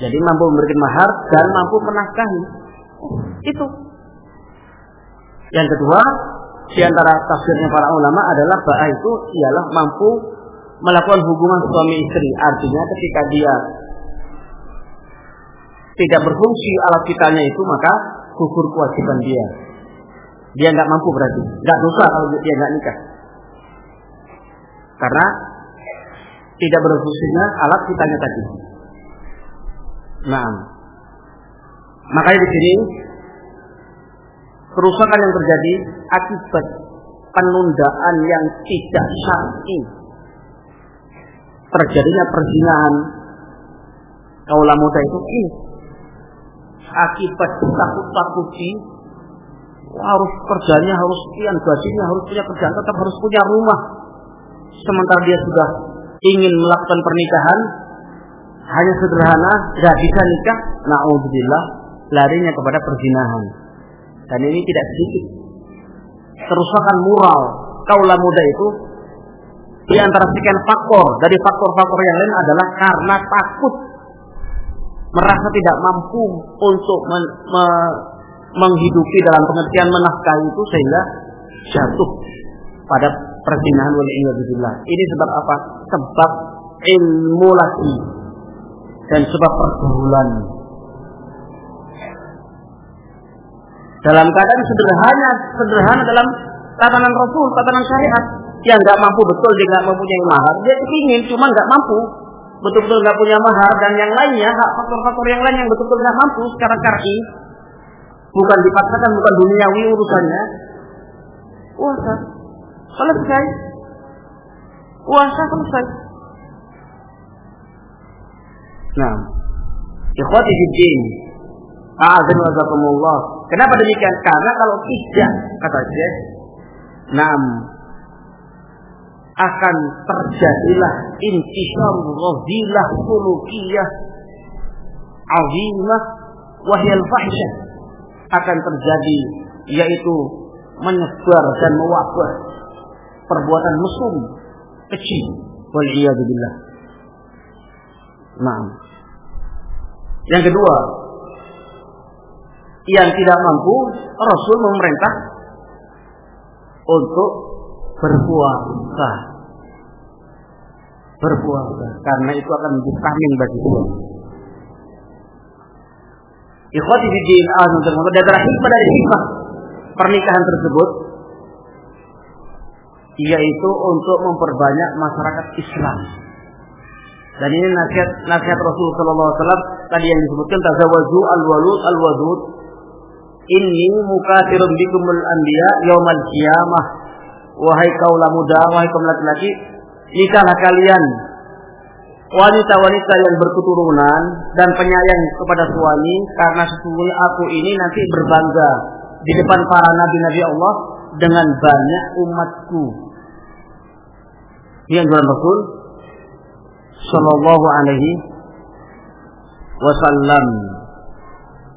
S1: Jadi mampu memberikan mahar dan mampu menafkahi. Itu. Yang kedua, di antara tafsirnya para ulama adalah bahwa itu ialah mampu melakukan hubungan suami istri. Artinya ketika dia tidak berfungsi alat kitanya itu maka gugur kewajiban dia. Dia nggak mampu berarti, nggak dosa kalau dia nggak nikah. Karena tidak berfungsinya alat kitanya tadi. Nah, makanya di sini kerusakan yang terjadi akibat penundaan yang tidak syar'i. Terjadinya perzinahan kaulah muda itu ini akibat takut-takuti harus kerjanya harus sekian gajinya harus punya kerjaan tetap harus punya rumah. Sementara dia sudah ingin melakukan pernikahan hanya sederhana, tidak bisa nikah, naudzubillah, larinya kepada perzinahan. Dan ini tidak sedikit. Kerusakan moral kaulah muda itu di antara sekian faktor dari faktor-faktor yang lain adalah karena takut merasa tidak mampu untuk men, me, menghidupi dalam pengertian menafkahi itu sehingga jatuh pada perzinahan oleh Ini sebab apa? Sebab ilmu lagi dan sebab pergaulan. Dalam keadaan sederhana, sederhana dalam tatanan Rasul, tatanan syariat, yang nggak mampu betul dia nggak mempunyai mahar, dia ingin cuma nggak mampu, betul-betul nggak punya mahar dan yang lainnya, hak faktor-faktor yang lain yang betul-betul nggak mampu secara karki, bukan dipaksakan, bukan duniawi urusannya, puasa. Selesai, puasa selesai. Nah, ikhwati fiddin, A'azan wa Kenapa demikian? Karena kalau tidak, kata Syekh, Nam akan terjadilah intisar radhilah sulukiyah azimah wahyal fahsyah. Akan terjadi yaitu menyebar dan mewabah perbuatan mesum kecil. Wal Nah. Yang kedua, yang tidak mampu, Rasul memerintah untuk berpuasa. Berpuasa, karena itu akan tahmin bagi dia. Ikhwati bidin azam termohon dan terakhir pada hikmah pernikahan tersebut yaitu untuk memperbanyak masyarakat Islam. Dan ini nasihat nasihat Rasul sallallahu alaihi wasallam tadi yang disebutkan tazawwaju al-walud al-wadud. Inni mukathirun bikumul anbiya yaumal qiyamah. Wahai kaula muda, wahai kaum laki-laki, nikahlah kalian wanita-wanita yang berketurunan dan penyayang kepada suami karena sesungguhnya aku ini nanti berbangga di depan para nabi-nabi Allah dengan banyak umatku. Yang Rasul Sallallahu Alaihi Wasallam.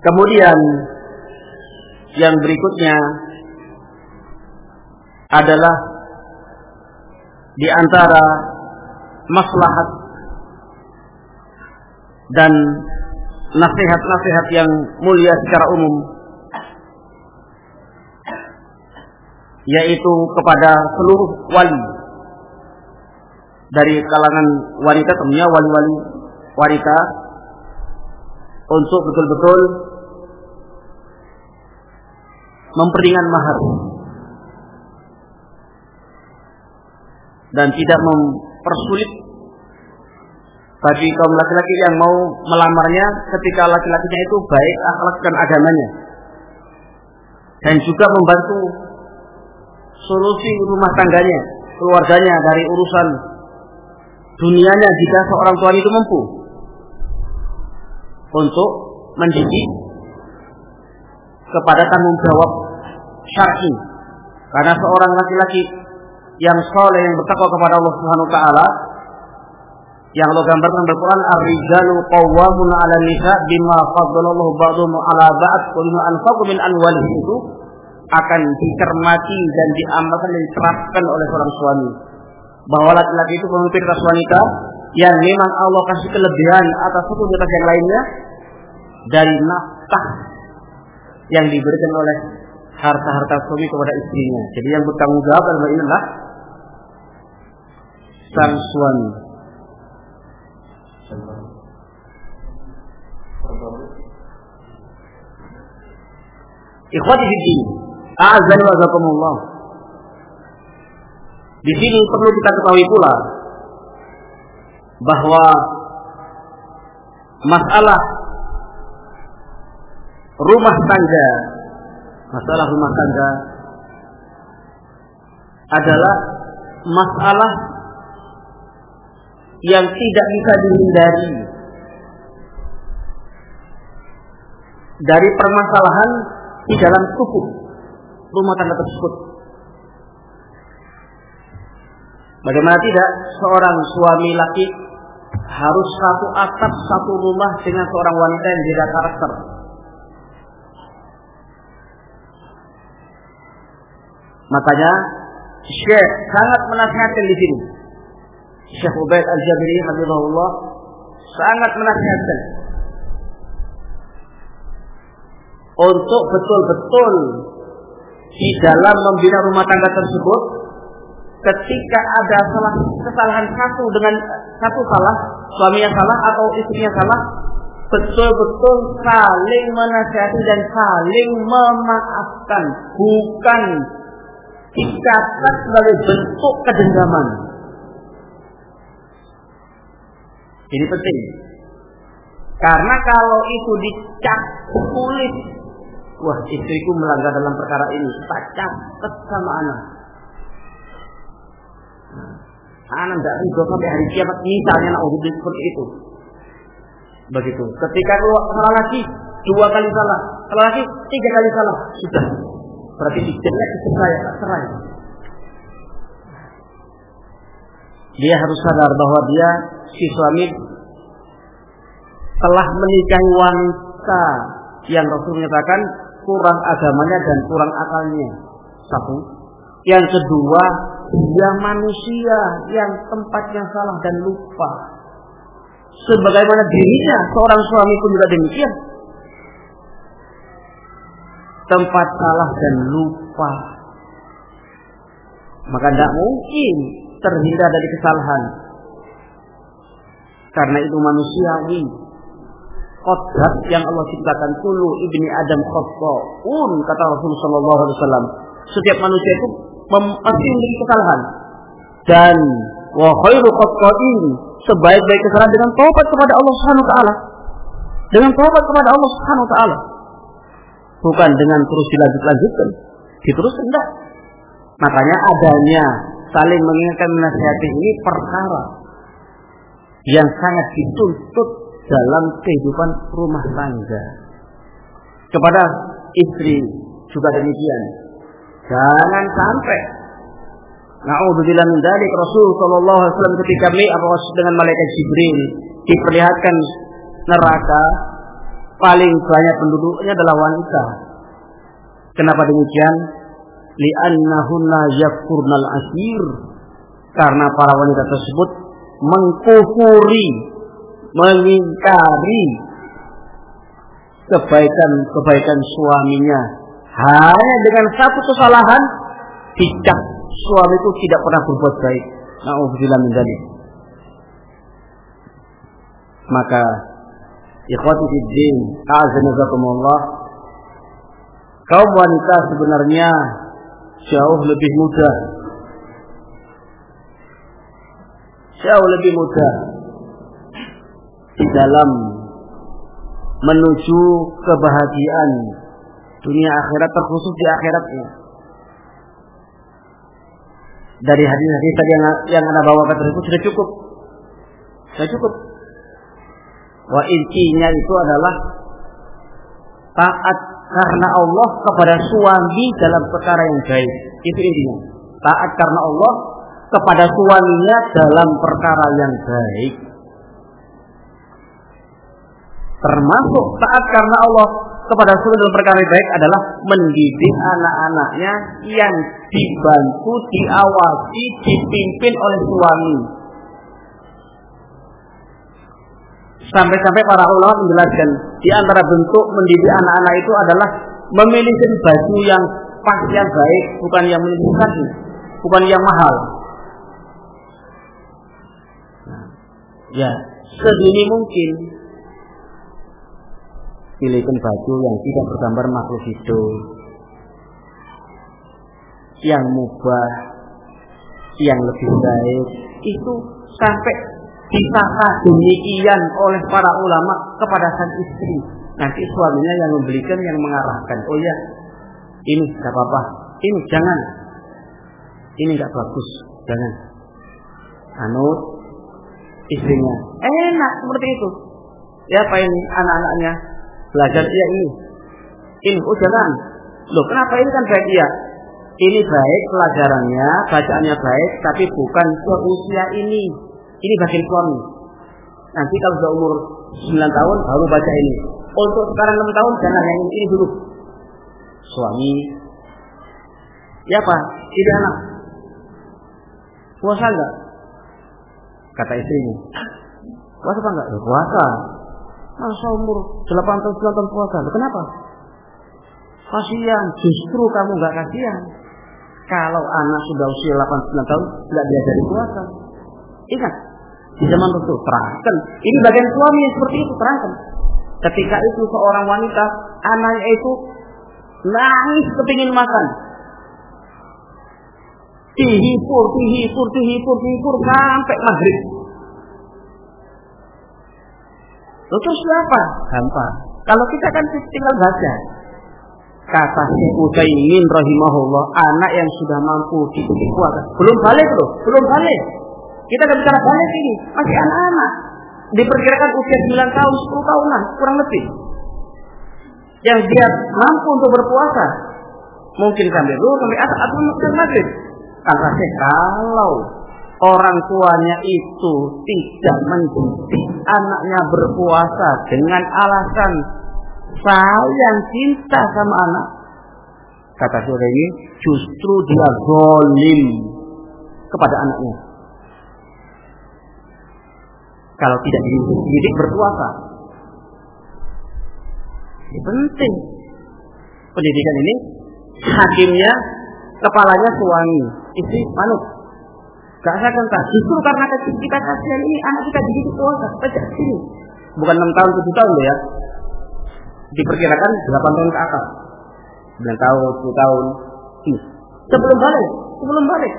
S1: Kemudian yang berikutnya adalah di antara maslahat dan nasihat-nasihat yang mulia secara umum yaitu kepada seluruh wali dari kalangan wanita tentunya wali-wali wanita untuk betul-betul memperingan mahar dan tidak mempersulit bagi kaum laki-laki yang mau melamarnya ketika laki-lakinya itu baik akhlak dan agamanya. Dan juga membantu solusi rumah tangganya keluarganya dari urusan dunianya jika seorang tua itu mampu. Untuk mendidik kepada tanggung jawab syar'i. Karena seorang laki-laki yang soleh yang bertakwa kepada Allah Subhanahu taala yang Allah gambarkan Al-Quran ar-rijalu qawwamun 'ala nisa bima faddalallahu ba'dhum 'ala ba'd wa anfaqu min amwalihim itu akan dicermati dan diamalkan dan diterapkan oleh seorang suami bahwa laki-laki itu memimpin atas wanita yang memang Allah kasih kelebihan atas satu di yang lainnya dari nafkah yang diberikan oleh harta-harta suami kepada istrinya. Jadi yang bertanggung jawab adalah ini adalah sang suami. Ikhwati fiddin, a'azzani wa. Di sini perlu kita ketahui pula bahwa masalah rumah tangga masalah rumah tangga adalah masalah yang tidak bisa dihindari dari permasalahan di dalam suku rumah tangga tersebut. Bagaimana tidak seorang suami laki harus satu atap satu rumah dengan seorang wanita yang beda karakter. Makanya Syekh sangat menasihatkan di sini. Syekh Ubaid Al-Jabiri Habibullah sangat menasihatkan untuk betul-betul di dalam membina rumah tangga tersebut ketika ada salah kesalahan satu dengan satu salah suaminya salah atau istrinya salah betul-betul saling menasihati dan saling memaafkan bukan dicatat sebagai bentuk kedendaman ini penting. Karena kalau itu dicap tulis wah istriku melanggar dalam perkara ini tak catat sama anak Anak tidak ridho sampai hari kiamat misalnya nak seperti itu. Begitu. Ketika keluar salah lagi dua kali salah, salah lagi tiga kali salah, sudah. Berarti jelek itu saya cerai. Dia harus sadar bahwa dia si suami telah menikahi wanita yang Rasul menyatakan kurang agamanya dan kurang akalnya. Satu. Yang kedua, dia manusia yang tempatnya salah dan lupa. Sebagaimana dirinya seorang suami pun juga demikian. Tempat salah dan lupa. Maka tidak mungkin terhindar dari kesalahan. Karena itu manusiawi. Kodrat yang Allah ciptakan kulu ibni Adam khotta'un kata Rasulullah SAW. Setiap manusia itu pasti memiliki kesalahan. Dan wa khairu khata'in sebaik-baik kesalahan dengan taubat kepada Allah Subhanahu wa taala. Dengan taubat kepada Allah Subhanahu wa taala. Bukan dengan terus dilanjut-lanjutkan. Diteruskan enggak. Makanya adanya saling mengingatkan menasihati ini perkara yang sangat dituntut dalam kehidupan rumah tangga. Kepada istri juga demikian. Jangan sampai Na'udzubillah min dalik Rasul sallallahu alaihi wasallam ketika apa dengan malaikat Jibril diperlihatkan neraka paling banyak penduduknya adalah wanita. Kenapa demikian? Li'annahunna yakfurnal asir. Karena para wanita tersebut mengkufuri, mengingkari kebaikan-kebaikan suaminya hanya dengan satu kesalahan tidak suami itu tidak pernah berbuat baik. Nauzubillah min dzalik. Maka ikhwati fid din, a'azzanakumullah. Kaum wanita sebenarnya jauh lebih mudah. Jauh lebih mudah di dalam menuju kebahagiaan dunia akhirat terkhusus di akhiratnya. Dari hadis-hadis tadi yang yang anda bawakan tersebut sudah cukup, sudah cukup. Wah intinya itu adalah taat karena Allah kepada suami dalam perkara yang baik. Itu intinya. Taat karena Allah kepada suaminya dalam perkara yang baik. Termasuk taat karena Allah kepada suami dalam perkara yang baik adalah mendidik anak-anaknya yang dibantu, diawasi, dipimpin oleh suami. Sampai-sampai para ulama menjelaskan di antara bentuk mendidik anak-anak itu adalah memilih baju yang pas yang baik, bukan yang menunjukkan, bukan yang mahal. Nah, ya, sedini mungkin pilihkan baju yang tidak bergambar makhluk hidup, yang mubah, yang lebih baik, itu sampai disangka demikian oleh para ulama kepada sang istri. Nanti suaminya yang membelikan, yang mengarahkan. Oh ya, ini tidak apa-apa. Ini jangan. Ini nggak bagus. Jangan. Anut istrinya. Enak seperti itu. Ya apa ini anak-anaknya belajar ya ini. Ini oh jangan. Loh kenapa ini kan baik ya? Ini baik pelajarannya, bacaannya baik, tapi bukan seusia ini. Ini bagian suami. Nanti kalau sudah umur 9 tahun baru baca ini. Untuk sekarang 6 tahun jangan yang ini dulu. Suami. Ya Pak, tidak anak. Puasa enggak? Kata istrinya. Puasa apa enggak? Ya, puasa. Masa umur 8 tahun, 9 tahun puasa. Kenapa? Kasihan, justru kamu enggak kasihan. Kalau anak sudah usia 8 9 tahun enggak diajari puasa. Ingat, di zaman Rasul terangkan. Ini bagian suami yang seperti itu terangkan. Ketika itu seorang wanita, anaknya itu nangis kepingin makan. Dihipur, dihipur, dihipur, dihipur sampai maghrib. Lalu terus siapa? Gampang. Kalau kita kan tinggal baca. Kata Syekh Utsaimin rahimahullah, anak yang sudah mampu puasa. Belum balik loh, belum balik. Kita akan bicara balik ini, masih anak-anak. Diperkirakan usia 9 tahun, 10 tahunan, kurang lebih. Yang dia mampu untuk berpuasa. Mungkin sampai dulu, sampai asal, atau sampai maghrib. Kata kalau orang tuanya itu tidak mendidik anaknya berpuasa dengan alasan sayang cinta sama anak, kata saudara ini justru dia zolim kepada anaknya kalau tidak dididik berpuasa. Ini penting. Pendidikan ini hakimnya kepalanya suami, istri manut. Gak saya justru karena kita kasihan ini anak kita dididik puasa sejak sini. Bukan 6 tahun, 7 tahun ya. Diperkirakan 8 tahun ke atas. 9 tahun, 10 tahun. Sebelum balik, sebelum balik.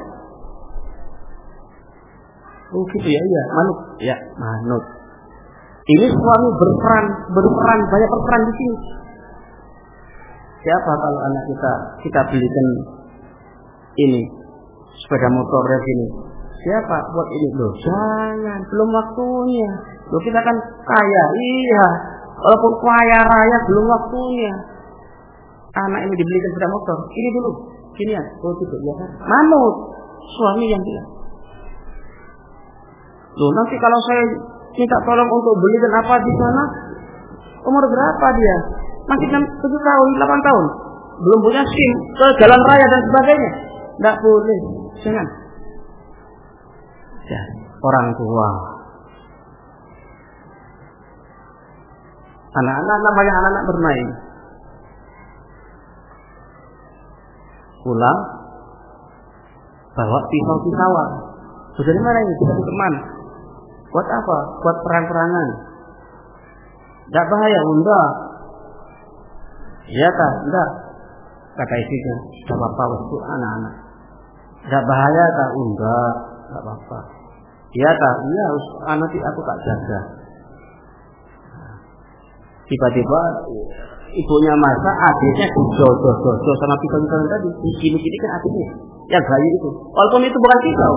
S1: Oh gitu ya, iya, manut. Ya, manut. Ini suami berperan, berperan, banyak berperan di sini. Siapa kalau anak kita kita belikan ini sepeda motor di sini? Siapa buat ini? Loh, jangan, belum waktunya. Loh, kita kan kaya, iya. Walaupun kaya raya belum waktunya. Anak ini dibelikan sepeda motor, ini dulu. Gini ya, oh gitu ya kan? Manut, suami yang bilang. Loh, nanti kalau saya minta tolong untuk beli dan apa di sana, umur berapa dia? Masih 7 tahun, 8 tahun. Belum punya SIM ke jalan raya dan sebagainya. Tidak boleh. Jangan. Ya, orang tua. Anak-anak namanya anak-anak bermain. Pulang, bawa pisau-pisauan. Sudah mana ini? Kita teman. Buat apa? Buat perang-perangan. Tidak bahaya, enggak. Iya tak? Enggak. Kata istrinya, tidak apa-apa waktu anak-anak. Tidak bahaya tak? Enggak. Tidak apa-apa. Iya tak? Iya, harus anak aku tak jaga. Tiba-tiba ibunya masa adiknya jodoh-jodoh sama pisau-pisau tadi. Gini-gini kan adiknya. Yang bayi itu. Walaupun itu bukan pisau.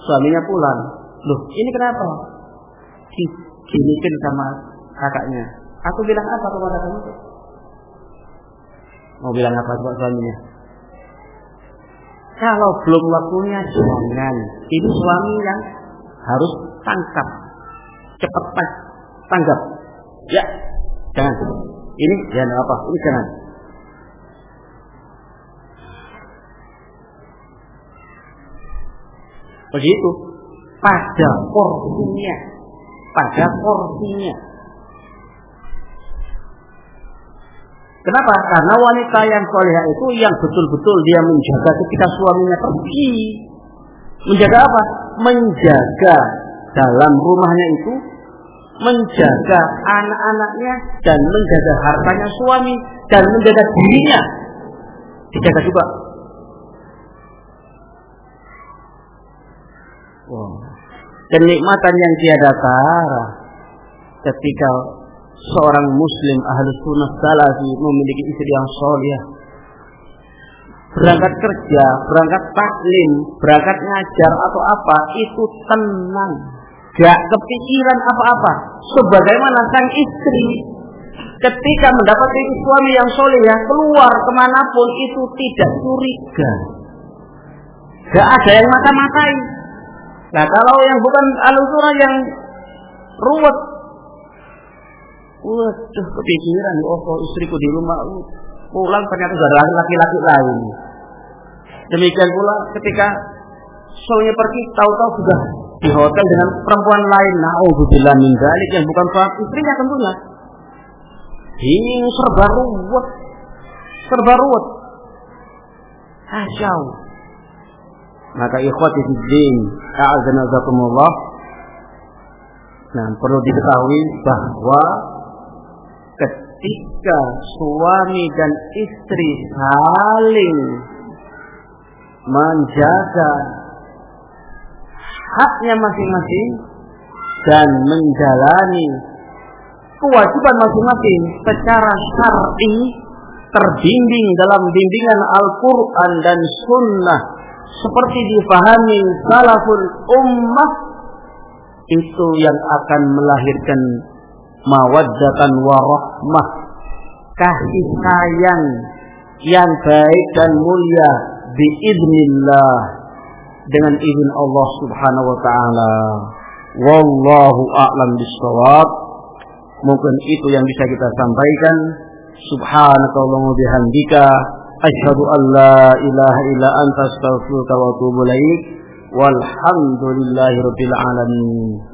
S1: Suaminya pulang. Loh, ini kenapa? Ginikan sama kakaknya. Aku bilang apa kepada kamu? Mau bilang apa buat suaminya? Kalau belum waktunya jangan. Ini suami yang harus tangkap. Cepat tanggap. Ya, jangan. Ini jangan apa? Ini jangan. Begitu. Pada porsinya. Pada porsinya. Kenapa? Karena wanita yang solehah itu yang betul-betul dia menjaga ketika suaminya pergi. Menjaga apa? Menjaga dalam rumahnya itu, menjaga anak-anaknya dan menjaga hartanya suami dan menjaga dirinya. Dijaga juga. Wow. Kenikmatan yang tiada tara ketika seorang muslim ahli sunnah salafi memiliki istri yang soleh berangkat kerja, berangkat taklim, berangkat ngajar atau apa itu tenang, gak kepikiran apa-apa. Sebagaimana sang istri ketika mendapati suami yang soleh yang keluar ke mana pun itu tidak curiga, gak ada yang mata-matai. Nah kalau yang bukan alusura yang ruwet Waduh, kepikiran, oh istriku di rumah pulang ternyata sudah laki-laki lain. Demikian pula ketika suaminya pergi, tahu-tahu sudah di hotel dengan perempuan lain. Oh min dalik yang bukan suami istrinya tentunya. Ini serba ruwet, serba ruwet. Asyau. Maka ikhwati fiddin, a'azanazakumullah. Nah, perlu diketahui bahwa ketika suami dan istri saling menjaga haknya masing-masing dan menjalani kewajiban masing-masing secara syar'i terbimbing dalam bimbingan Al-Quran dan Sunnah. Seperti difahami salaful ummah itu yang akan melahirkan mawaddatan warahmah kasih sayang yang baik dan mulia biiznillah dengan izin Allah Subhanahu wa taala. Wallahu a'lam bissawab. Mungkin itu yang bisa kita sampaikan. Subhanakallahumma bihamdika asyhadu an la ilaha illa anta astaghfiruka wa atubu ilaik. Walhamdulillahirabbil alamin.